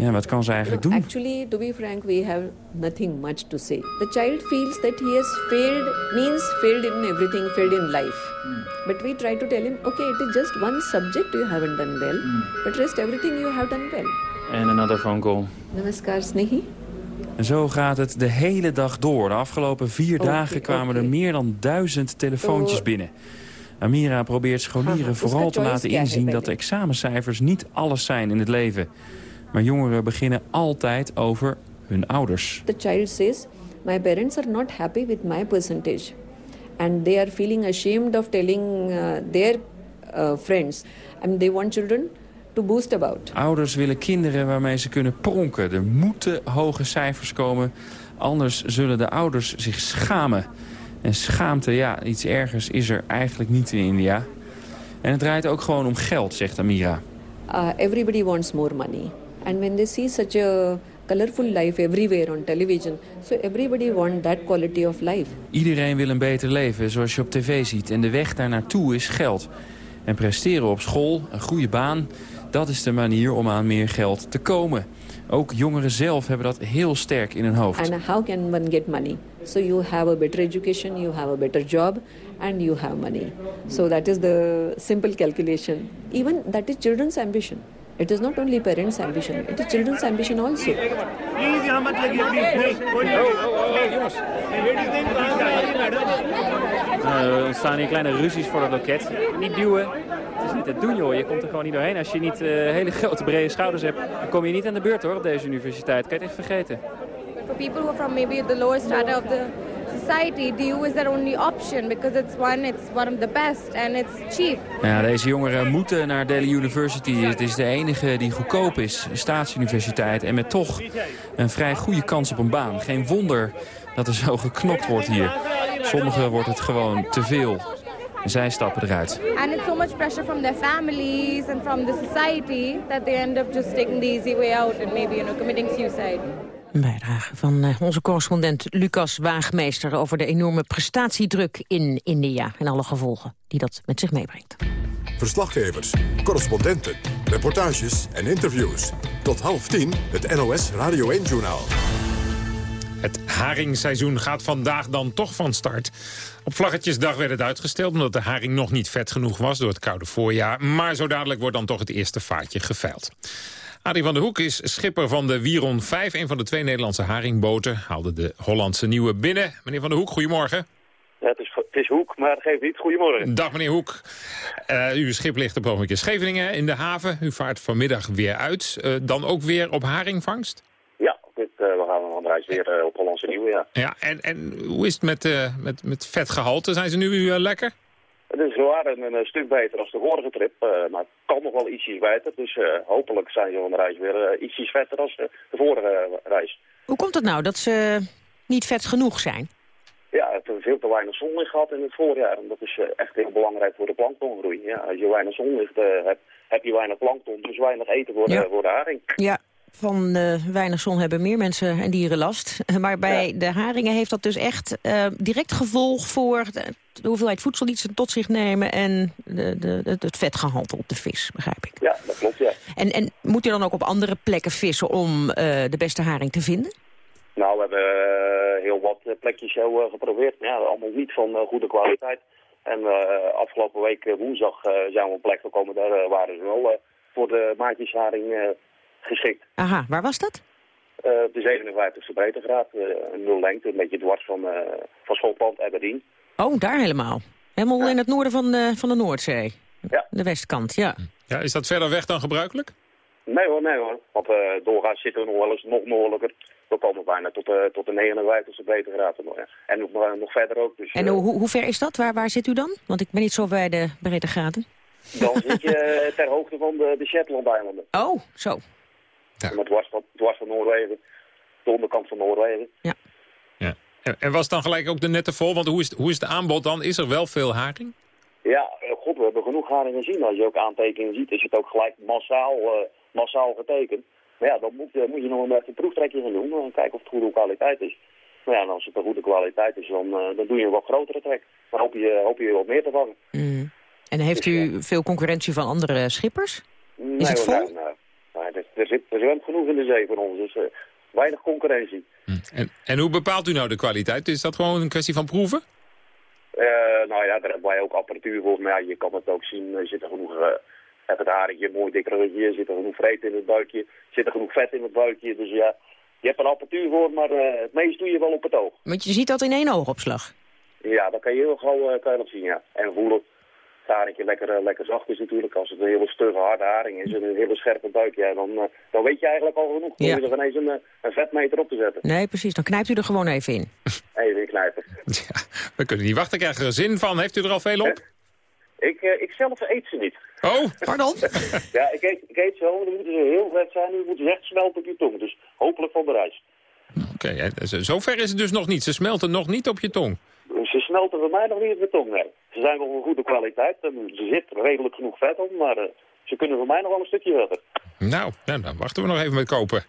Ja, wat kan ze eigenlijk doen? Actually, to be frank, we have nothing much to say. The child feels that he has failed, means failed in everything, failed in life. Hmm. But we try to tell him, okay, it is just one subject you haven't done well, hmm. but rest everything you have done well. And another phone call. Namaskar, Snehi. En zo gaat het de hele dag door. De afgelopen vier dagen kwamen er meer dan duizend telefoontjes oh. binnen. Amira probeert scholieren vooral te laten inzien dat de examencijfers niet alles zijn in het leven. Maar jongeren beginnen altijd over hun ouders. The child says, my parents are not happy with my percentage. And they are feeling ashamed of telling uh, their uh, friends. And they want children to boost about. Ouders willen kinderen waarmee ze kunnen pronken. Er moeten hoge cijfers komen, anders zullen de ouders zich schamen. En schaamte, ja, iets ergers is er eigenlijk niet in India. En het draait ook gewoon om geld, zegt Amira. Uh, everybody wants more money. And when they see such a colorful life everywhere on television, so everybody wants that quality of life. Iedereen wil een beter leven, zoals je op tv ziet. En de weg daar naartoe is geld. En presteren op school, een goede baan... dat is de manier om aan meer geld te komen. Ook jongeren zelf hebben dat heel sterk in hun hoofd. And how can one get money? So you have a better education, you have a better job, and you have money. So that is the simple calculation. Even that is children's ambition. It is not only parents' ambition, it is children's ambition also. Nou, er staan hier kleine ruzies voor het loket. Niet duwen. Het is niet te doen, joh. Je komt er gewoon niet doorheen. Als je niet eh, hele grote, brede schouders hebt, dan kom je niet aan de beurt, hoor, op deze universiteit. Kan je het echt vergeten. For people who are from maybe the lower strata of the society, DU is their only option because it's one, it's one of the best and it's cheap. Ja, deze jongeren moeten naar Delhi University. Het is de enige die goedkoop is, een staatsuniversiteit. En met toch een vrij goede kans op een baan. Geen wonder dat er zo geknokt wordt hier. Sommigen wordt het gewoon te veel. En zij stappen eruit. And it's so much pressure from their families and from the society that they end up just taking the easy way out and maybe, you know, committing suicide. Een bijdrage van eh, onze correspondent Lucas Waagmeester... over de enorme prestatiedruk in India en alle gevolgen die dat met zich meebrengt. Verslaggevers, correspondenten, reportages en interviews. Tot half tien het NOS Radio 1-journaal. Het haringseizoen gaat vandaag dan toch van start. Op Vlaggetjesdag werd het uitgesteld omdat de haring nog niet vet genoeg was door het koude voorjaar. Maar zo dadelijk wordt dan toch het eerste vaartje geveild. Arie van der Hoek is schipper van de Wiron 5, een van de twee Nederlandse haringboten. Haalde de Hollandse nieuwe binnen. Meneer van der Hoek, goedemorgen. Ja, het, is, het is Hoek, maar dat geeft niet. Goedemorgen. Dag meneer Hoek. Uh, uw schip ligt op in Scheveningen in de haven. U vaart vanmiddag weer uit. Uh, dan ook weer op haringvangst? Ja, dit, uh, we gaan van de reis weer op Hollandse Nieuwe, ja. Ja, en, en hoe is het met, met, met vetgehalte? Zijn ze nu lekker? Het is zwaar en een, een stuk beter dan de vorige trip, uh, maar het kan nog wel ietsjes beter. Dus uh, hopelijk zijn ze van de reis weer ietsjes vetter dan de, vorige reis. Hoe komt het nou dat ze niet vet genoeg zijn? Ja, het heeft veel te weinig zonlicht gehad in het voorjaar. En dat is echt heel belangrijk voor de planktongroei. Ja, als je weinig zonlicht hebt, heb je weinig plankton, dus weinig eten voor, ja. de, voor de haring. Ja, van uh, weinig zon hebben meer mensen en dieren last. Maar bij ja. de haringen heeft dat dus echt uh, direct gevolg voor de, de, hoeveelheid voedsel die ze tot zich nemen en de, de, het vetgehalte op de vis, begrijp ik. Ja, dat klopt, ja. En, en moet je dan ook op andere plekken vissen om uh, de beste haring te vinden? Nou, we hebben heel wat plekjes zo geprobeerd. Ja, allemaal niet van goede kwaliteit. En afgelopen week woensdag zijn we op plek gekomen, daar waren ze wel voor de maatjesharing geschikt. Aha, waar was dat? de 57e breedtegraad, nul lengte, een beetje dwars van, van schoolpand Aberdeen. Oh, daar helemaal. Helemaal in het noorden van de, van de Noordzee. Ja. De westkant, ja. ja. Is dat verder weg dan gebruikelijk? Nee hoor, nee hoor. Want uh, doorgaans zitten we nog wel eens nog noordelijker. We komen bijna tot, uh, tot de 59e breedtegraad. En nog, uh, nog verder ook. Dus, en hoe, hoe ver is dat? Waar, waar zit u dan? Want ik ben niet zo bij de breedtegraden. Dan zit je ter hoogte van de, de Shetland-eilanden. Oh, zo. Ja. Maar dwars van, dwars van Noorwegen. De onderkant van Noorwegen. Ja. ja. En, en was dan gelijk ook de nette vol? Want hoe is, hoe is het aanbod dan? Is er wel veel haring? Ja, god, we hebben genoeg haringen gezien. Als je ook aantekeningen ziet, is het ook gelijk massaal massaal getekend. Maar ja, dan moet, moet je nog een, een proeftrekje gaan doen en kijken of het goede kwaliteit is. Maar ja, en als het een goede kwaliteit is, dan, uh, dan doe je een wat grotere trek. Dan hoop je, hoop je wat meer te vangen. Mm. En heeft u veel concurrentie van andere schippers? Nee, is het vol? Nee, nee, nee, er, er, zit, er zwemt genoeg in de zee van ons, dus uh, weinig concurrentie. Mm. En, en hoe bepaalt u nou de kwaliteit? Is dat gewoon een kwestie van proeven? Uh, nou ja, daar hebben wij ook apparatuur voor. Maar ja, je kan het ook zien, er zitten genoeg heb het haringje mooi dik rugje, zit er genoeg vreet in het buikje, zit er genoeg vet in het buikje. Dus ja, je hebt een apparatuur voor, maar uh, het meest doe je wel op het oog. Want je ziet dat in één oogopslag? Ja, dat kan je heel gauw uh, kan je dat zien, ja. En voelen. Het haringje lekker, uh, lekker zacht is natuurlijk. Als het een hele stugge harde haring is en een hele scherpe buik, ja, dan, dan weet je eigenlijk al genoeg. Dan ja. je er ineens een, een vetmeter op te zetten. Nee, precies. Dan knijpt u er gewoon even in. Even in knijpen. Ja, we kunnen niet wachten. Krijgen er een zin van. Heeft u er al veel op? Ik, ik zelf eet ze niet. Oh, pardon? ja, ik eet, ik eet ze wel, maar dan moeten ze heel vet zijn. Dan moeten ze echt smelten op je tong. Dus hopelijk van de reis. Oké, okay, zover is het dus nog niet. Ze smelten nog niet op je tong. Ze smelten voor mij nog niet op mijn tong, nee. Ze zijn nog een goede kwaliteit. Er zit redelijk genoeg vet op, maar uh, ze kunnen voor mij nog wel een stukje verder. Nou, nou, dan wachten we nog even met kopen.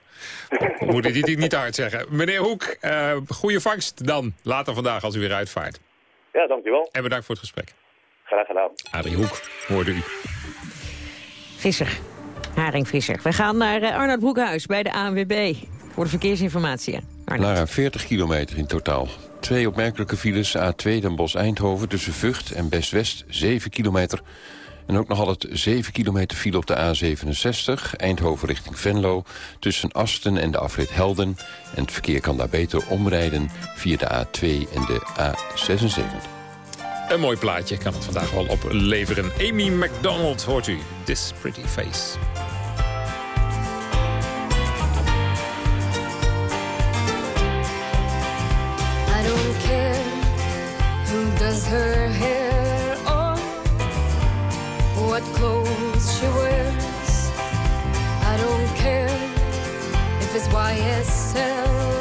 Moet ik dit niet hard zeggen. Meneer Hoek, uh, goede vangst dan. Later vandaag als u weer uitvaart. Ja, dankjewel. En bedankt voor het gesprek. Graag gedaan. Adrie Hoek, hoorde u. Visser. Haringvisser. We gaan naar uh, Arnold Broekhuis bij de ANWB. Voor de verkeersinformatie. Naar 40 kilometer in totaal. Twee opmerkelijke files. A2 Den Bosch-Eindhoven tussen Vught en Best-West 7 kilometer. En ook nog altijd 7 kilometer file op de A67. Eindhoven richting Venlo. Tussen Asten en de afrit Helden. En het verkeer kan daar beter omrijden via de A2 en de A76. Een mooi plaatje kan het vandaag wel opleveren. Amy McDonald hoort u. This Pretty Face. Does her hair or what clothes she wears. I don't care if it's YSL.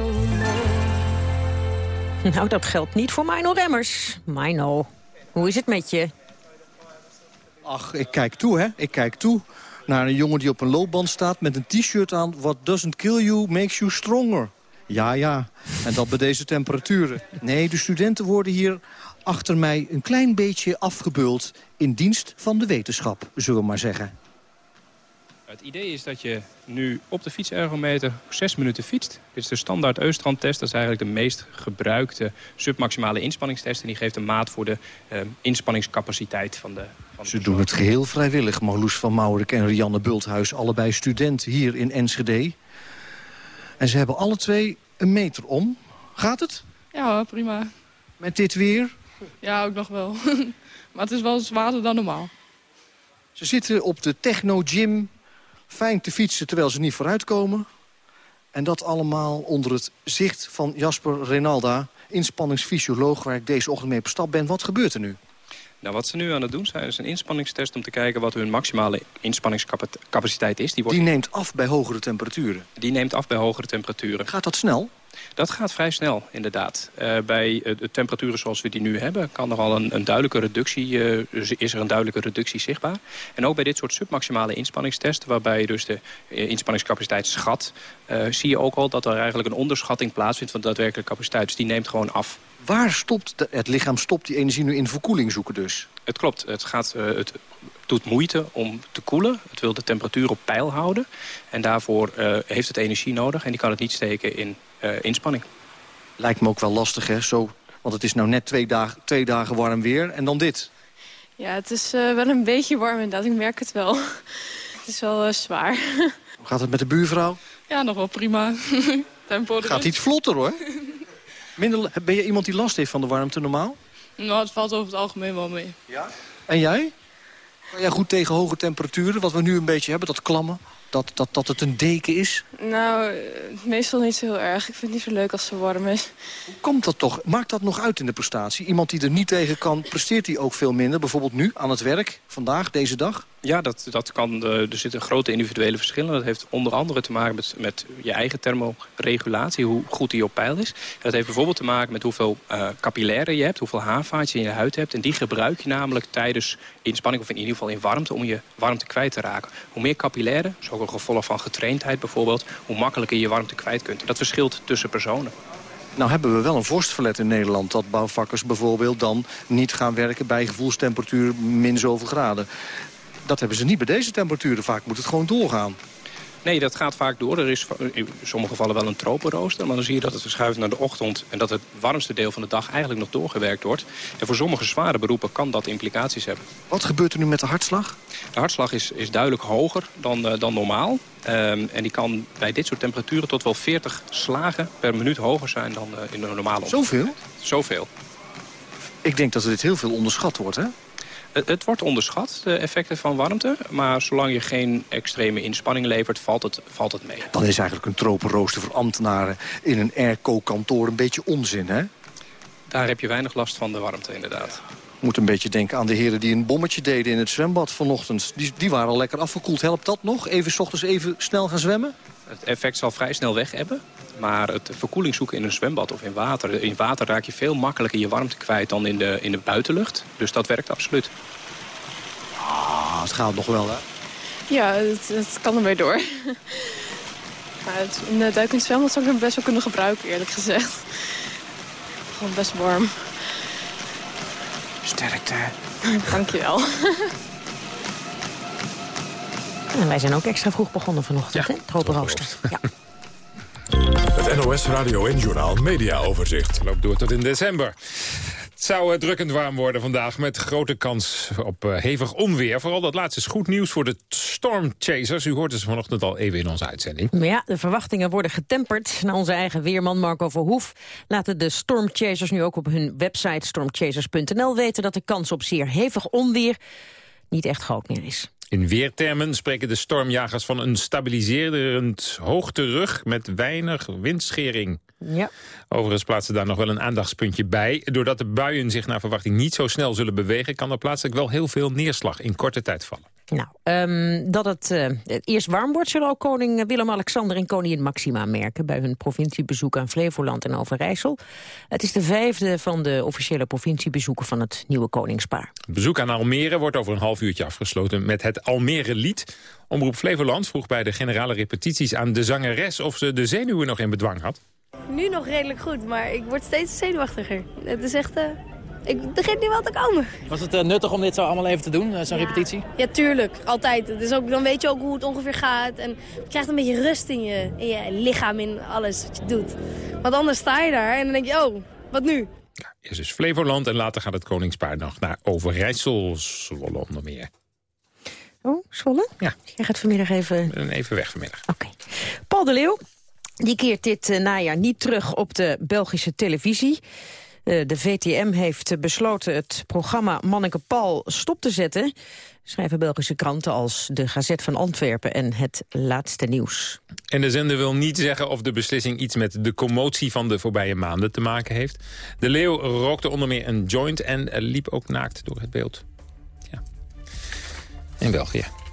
More. Nou, dat geldt niet voor Mino Remmers. Mino, hoe is het met je? Ach, ik kijk toe, hè. Ik kijk toe naar een jongen die op een loopband staat... met een t-shirt aan... What doesn't kill you makes you stronger. Ja, ja. En dat bij deze temperaturen. Nee, de studenten worden hier achter mij een klein beetje afgebeuld... in dienst van de wetenschap, zullen we maar zeggen. Het idee is dat je nu op de fietsergometer zes minuten fietst. Dit is de standaard Eustrand-test. Dat is eigenlijk de meest gebruikte submaximale inspanningstest. En die geeft een maat voor de eh, inspanningscapaciteit van de... Van Ze doen het geheel vrijwillig. Marloes van Maurik en Rianne Bulthuis, allebei student hier in Enschede. En ze hebben alle twee een meter om. Gaat het? Ja, prima. Met dit weer? Ja, ook nog wel. maar het is wel zwaarder dan normaal. Ze zitten op de Techno Gym fijn te fietsen terwijl ze niet vooruitkomen. En dat allemaal onder het zicht van Jasper Renalda, inspanningsfysioloog... waar ik deze ochtend mee op stap ben. Wat gebeurt er nu? Nou, wat ze nu aan het doen zijn is een inspanningstest om te kijken wat hun maximale inspanningscapaciteit is. Die, wordt... die neemt af bij hogere temperaturen? Die neemt af bij hogere temperaturen. Gaat dat snel? Dat gaat vrij snel, inderdaad. Uh, bij de temperaturen zoals we die nu hebben... kan er al een, een duidelijke reductie, uh, is er een duidelijke reductie zichtbaar. En ook bij dit soort submaximale inspanningstesten... waarbij je dus de inspanningscapaciteit schat... zie je ook al dat er eigenlijk een onderschatting plaatsvindt... van de daadwerkelijke capaciteit. Dus die neemt gewoon af. Waar stopt de, het lichaam stopt die energie nu in verkoeling zoeken dus? Het klopt. Het, gaat, het doet moeite om te koelen. Het wil de temperatuur op peil houden. En daarvoor heeft het energie nodig. En die kan het niet steken in uh, inspanning. Lijkt me ook wel lastig, hè? Zo, want het is nou net twee dagen, twee dagen warm weer en dan dit. Ja, het is uh, wel een beetje warm inderdaad. Ik merk het wel. het is wel uh, zwaar. Hoe gaat het met de buurvrouw? Ja, nog wel prima. Tempo gaat iets vlotter, hoor. Minder, ben je iemand die last heeft van de warmte normaal? Nou, het valt over het algemeen wel mee. Ja? En jij? Kan jij goed tegen hoge temperaturen? Wat we nu een beetje hebben, dat klammen? dat, dat, dat het een deken is? Nou, eh, meestal niet zo heel erg. Ik vind het niet zo leuk als het warm is. Hoe komt dat toch? Maakt dat nog uit in de prestatie? Iemand die er niet tegen kan, presteert hij ook veel minder? Bijvoorbeeld nu, aan het werk, vandaag, deze dag? Ja, dat, dat kan, er zitten grote individuele verschillen. Dat heeft onder andere te maken met, je eigen thermoregulatie, hoe goed die op peil is. Dat heeft bijvoorbeeld te maken met hoeveel uh, capillaren je hebt, hoeveel haarvaatjes in je huid hebt. En die gebruik je namelijk tijdens inspanning, of in ieder geval in warmte, om je warmte kwijt te raken. Hoe meer capillaren, dat is ook een gevolg van getraindheid bijvoorbeeld, hoe makkelijker je warmte kwijt kunt. Dat verschilt tussen personen. Nou hebben we wel een vorstverlet in Nederland... dat bouwvakkers bijvoorbeeld dan niet gaan werken bij gevoelstemperatuur min zoveel graden. Dat hebben ze niet bij deze temperaturen. Vaak moet het gewoon doorgaan. Nee, dat gaat vaak door. Er is in sommige gevallen wel een tropenrooster. Maar dan zie je dat het verschuift naar de ochtend... en dat het warmste deel van de dag eigenlijk nog doorgewerkt wordt. En voor sommige zware beroepen kan dat implicaties hebben. Wat gebeurt er nu met de hartslag? De hartslag is, is duidelijk hoger dan, uh, dan normaal. Um, en die kan bij dit soort temperaturen tot wel 40 slagen per minuut hoger zijn dan uh, in de normale Zoveel? Zoveel. Ik denk dat dit heel veel onderschat wordt, hè? Het, wordt onderschat, de effecten van warmte. Maar zolang je geen extreme inspanning levert, valt het, valt het mee. Dan is eigenlijk een tropenrooster voor ambtenaren in een airco-kantoor een beetje onzin, hè? Daar heb je weinig last van de warmte, inderdaad. Moet een beetje denken aan de heren die een bommetje deden in het zwembad vanochtend. Die, die waren al lekker afgekoeld. Helpt dat nog? Even s ochtends even snel gaan zwemmen? Het effect zal vrij snel weg hebben. Maar het verkoeling zoeken in een zwembad of in water... in water raak je veel makkelijker je warmte kwijt dan in de, in de buitenlucht. Dus dat werkt absoluut. Ah, het gaat nog wel, hè? Ja, het, het kan ermee door. maar het, in het zwembad zou ik hem best wel kunnen gebruiken, eerlijk gezegd. Gewoon best warm. Sterkte. Dankjewel. En wij zijn ook extra vroeg begonnen vanochtend, ja, hè? Tropenrooster. Ja. Het NOS Radio en Journal Media Overzicht. Loopt door tot in december. Het zou uh, drukkend warm worden vandaag met grote kans op uh, hevig onweer. Vooral dat laatste is goed nieuws voor de stormchasers. U hoort ze vanochtend al even in onze uitzending. Maar ja, de verwachtingen worden getemperd. Naar onze eigen weerman Marco Verhoef laten de stormchasers nu ook op hun website stormchasers.nl weten dat de kans op zeer hevig onweer niet echt groot meer is. In weertermen spreken de stormjagers van een stabiliserend hoogterug met weinig windschering. Ja. Overigens plaatsen daar nog wel een aandachtspuntje bij. Doordat de buien zich naar verwachting niet zo snel zullen bewegen... kan er plaatselijk wel heel veel neerslag in korte tijd vallen. Nou, ehm, dat het uh, eerst warm wordt... zullen ook koning Willem-Alexander en koningin Maxima merken... bij hun provinciebezoek aan Flevoland en Overijssel. Het is de vijfde van de officiële provinciebezoeken van het nieuwe koningspaar. Het bezoek aan Almere wordt over een half uurtje afgesloten... met het Almere-lied. Omroep Flevoland vroeg bij de generale repetities aan de zangeres... of ze de zenuwen nog in bedwang had. Nu nog redelijk goed, maar ik word steeds zenuwachtiger. Het is echt... Uh ik begin nu wel te komen. Was het uh, nuttig om dit zo allemaal even te doen, uh, zo'n repetitie? Ja, tuurlijk. Altijd. Dus ook, dan weet je ook hoe het ongeveer gaat. En je krijgt een beetje rust in je, in je lichaam, in alles wat je doet. Want anders sta je daar en dan denk je, oh, wat nu? Ja, eerst dus Flevoland en later gaat het Koningspaard nog naar Overijssel, Zwolle onder meer. Oh, Zwolle? Ja. Jij gaat vanmiddag even... Even weg vanmiddag. Oké. Paul de Leeuw, die keert dit uh, najaar niet terug op de Belgische televisie. Eh, de VTM heeft besloten het programma Manneke Paul stop te zetten. Schrijven Belgische kranten als de Gazet van Antwerpen en het Laatste Nieuws. En de zender wil niet zeggen of de beslissing iets met de commotie van de voorbije maanden te maken heeft. De Leeuw rookte onder meer een joint en liep ook naakt door het beeld. Ja. In België.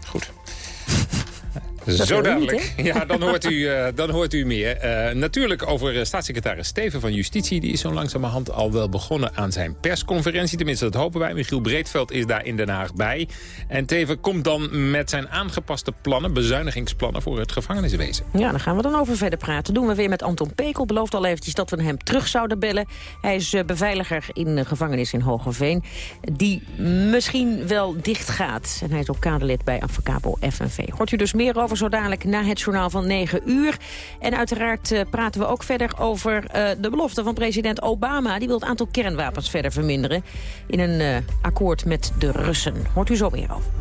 Zo dadelijk. ja, dan hoort u, uh, dan hoort u meer. Uh, natuurlijk over uh, staatssecretaris Steven van Justitie. Die is zo langzamerhand al wel begonnen aan zijn persconferentie. Tenminste, dat hopen wij. Michiel Breedveld is daar in Den Haag bij. En Teven komt dan met zijn aangepaste plannen, bezuinigingsplannen voor het gevangeniswezen. Ja, daar gaan we dan over verder praten. Doen we weer met Anton Pekel. Belooft al eventjes dat we hem terug zouden bellen. Hij is beveiliger in de gevangenis in Hogeveen. Die misschien wel dicht gaat. En hij is ook kaderlid bij Advocabo FNV. Hoort u dus meer over zo dadelijk na het journaal van 9 uur. En uiteraard uh, praten we ook verder over uh, de belofte van president Obama. Die wil het aantal kernwapens verder verminderen in een uh, akkoord met de Russen. Hoort u zo meer over.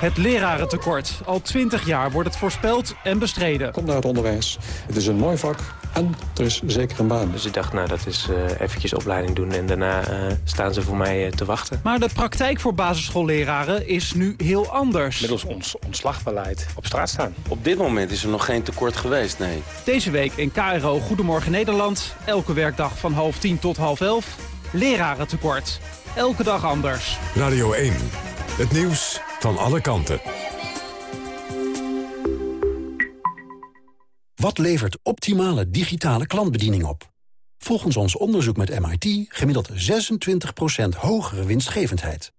Het lerarentekort. Al twintig jaar wordt het voorspeld en bestreden. Kom naar het onderwijs. Het is een mooi vak en er is zeker een baan. Dus ik dacht, nou, dat is uh, eventjes opleiding doen... en daarna uh, staan ze voor mij uh, te wachten. Maar de praktijk voor basisschoolleraren is nu heel anders. Middels ons ontslagbeleid op straat staan. Op dit moment is er nog geen tekort geweest, nee. Deze week in KRO Goedemorgen Nederland. Elke werkdag van half tien tot half elf. Lerarentekort. Elke dag anders. Radio 1. Het nieuws van alle kanten. Wat levert optimale digitale klantbediening op? Volgens ons onderzoek met MIT gemiddeld 26% hogere winstgevendheid.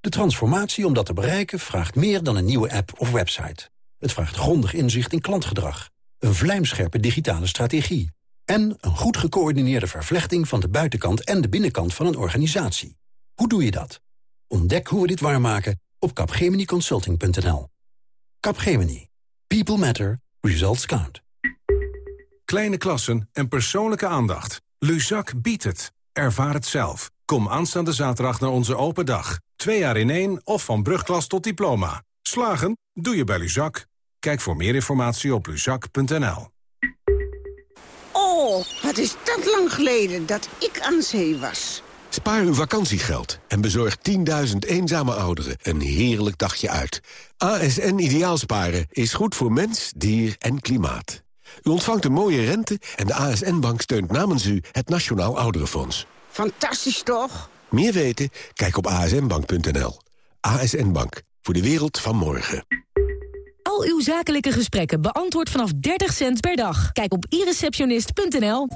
De transformatie om dat te bereiken vraagt meer dan een nieuwe app of website. Het vraagt grondig inzicht in klantgedrag, een vlijmscherpe digitale strategie... en een goed gecoördineerde vervlechting van de buitenkant en de binnenkant van een organisatie. Hoe doe je dat? Ontdek hoe we dit waarmaken op capgeminiconsulting.nl. Capgemini. People matter. Results count. Kleine klassen en persoonlijke aandacht. Luzak biedt het. Ervaar het zelf. Kom aanstaande zaterdag naar onze open dag. Twee jaar in één of van brugklas tot diploma. Slagen? Doe je bij Luzak. Kijk voor meer informatie op luzak.nl. Oh, wat is dat lang geleden dat ik aan zee was. Spaar uw vakantiegeld en bezorg 10.000 eenzame ouderen een heerlijk dagje uit. ASN Ideaalsparen is goed voor mens, dier en klimaat. U ontvangt een mooie rente en de ASN-bank steunt namens u het Nationaal Ouderenfonds. Fantastisch toch? Meer weten? Kijk op asnbank.nl. ASN Bank, voor de wereld van morgen. Al uw zakelijke gesprekken beantwoord vanaf 30 cent per dag. Kijk op ireceptionist.nl.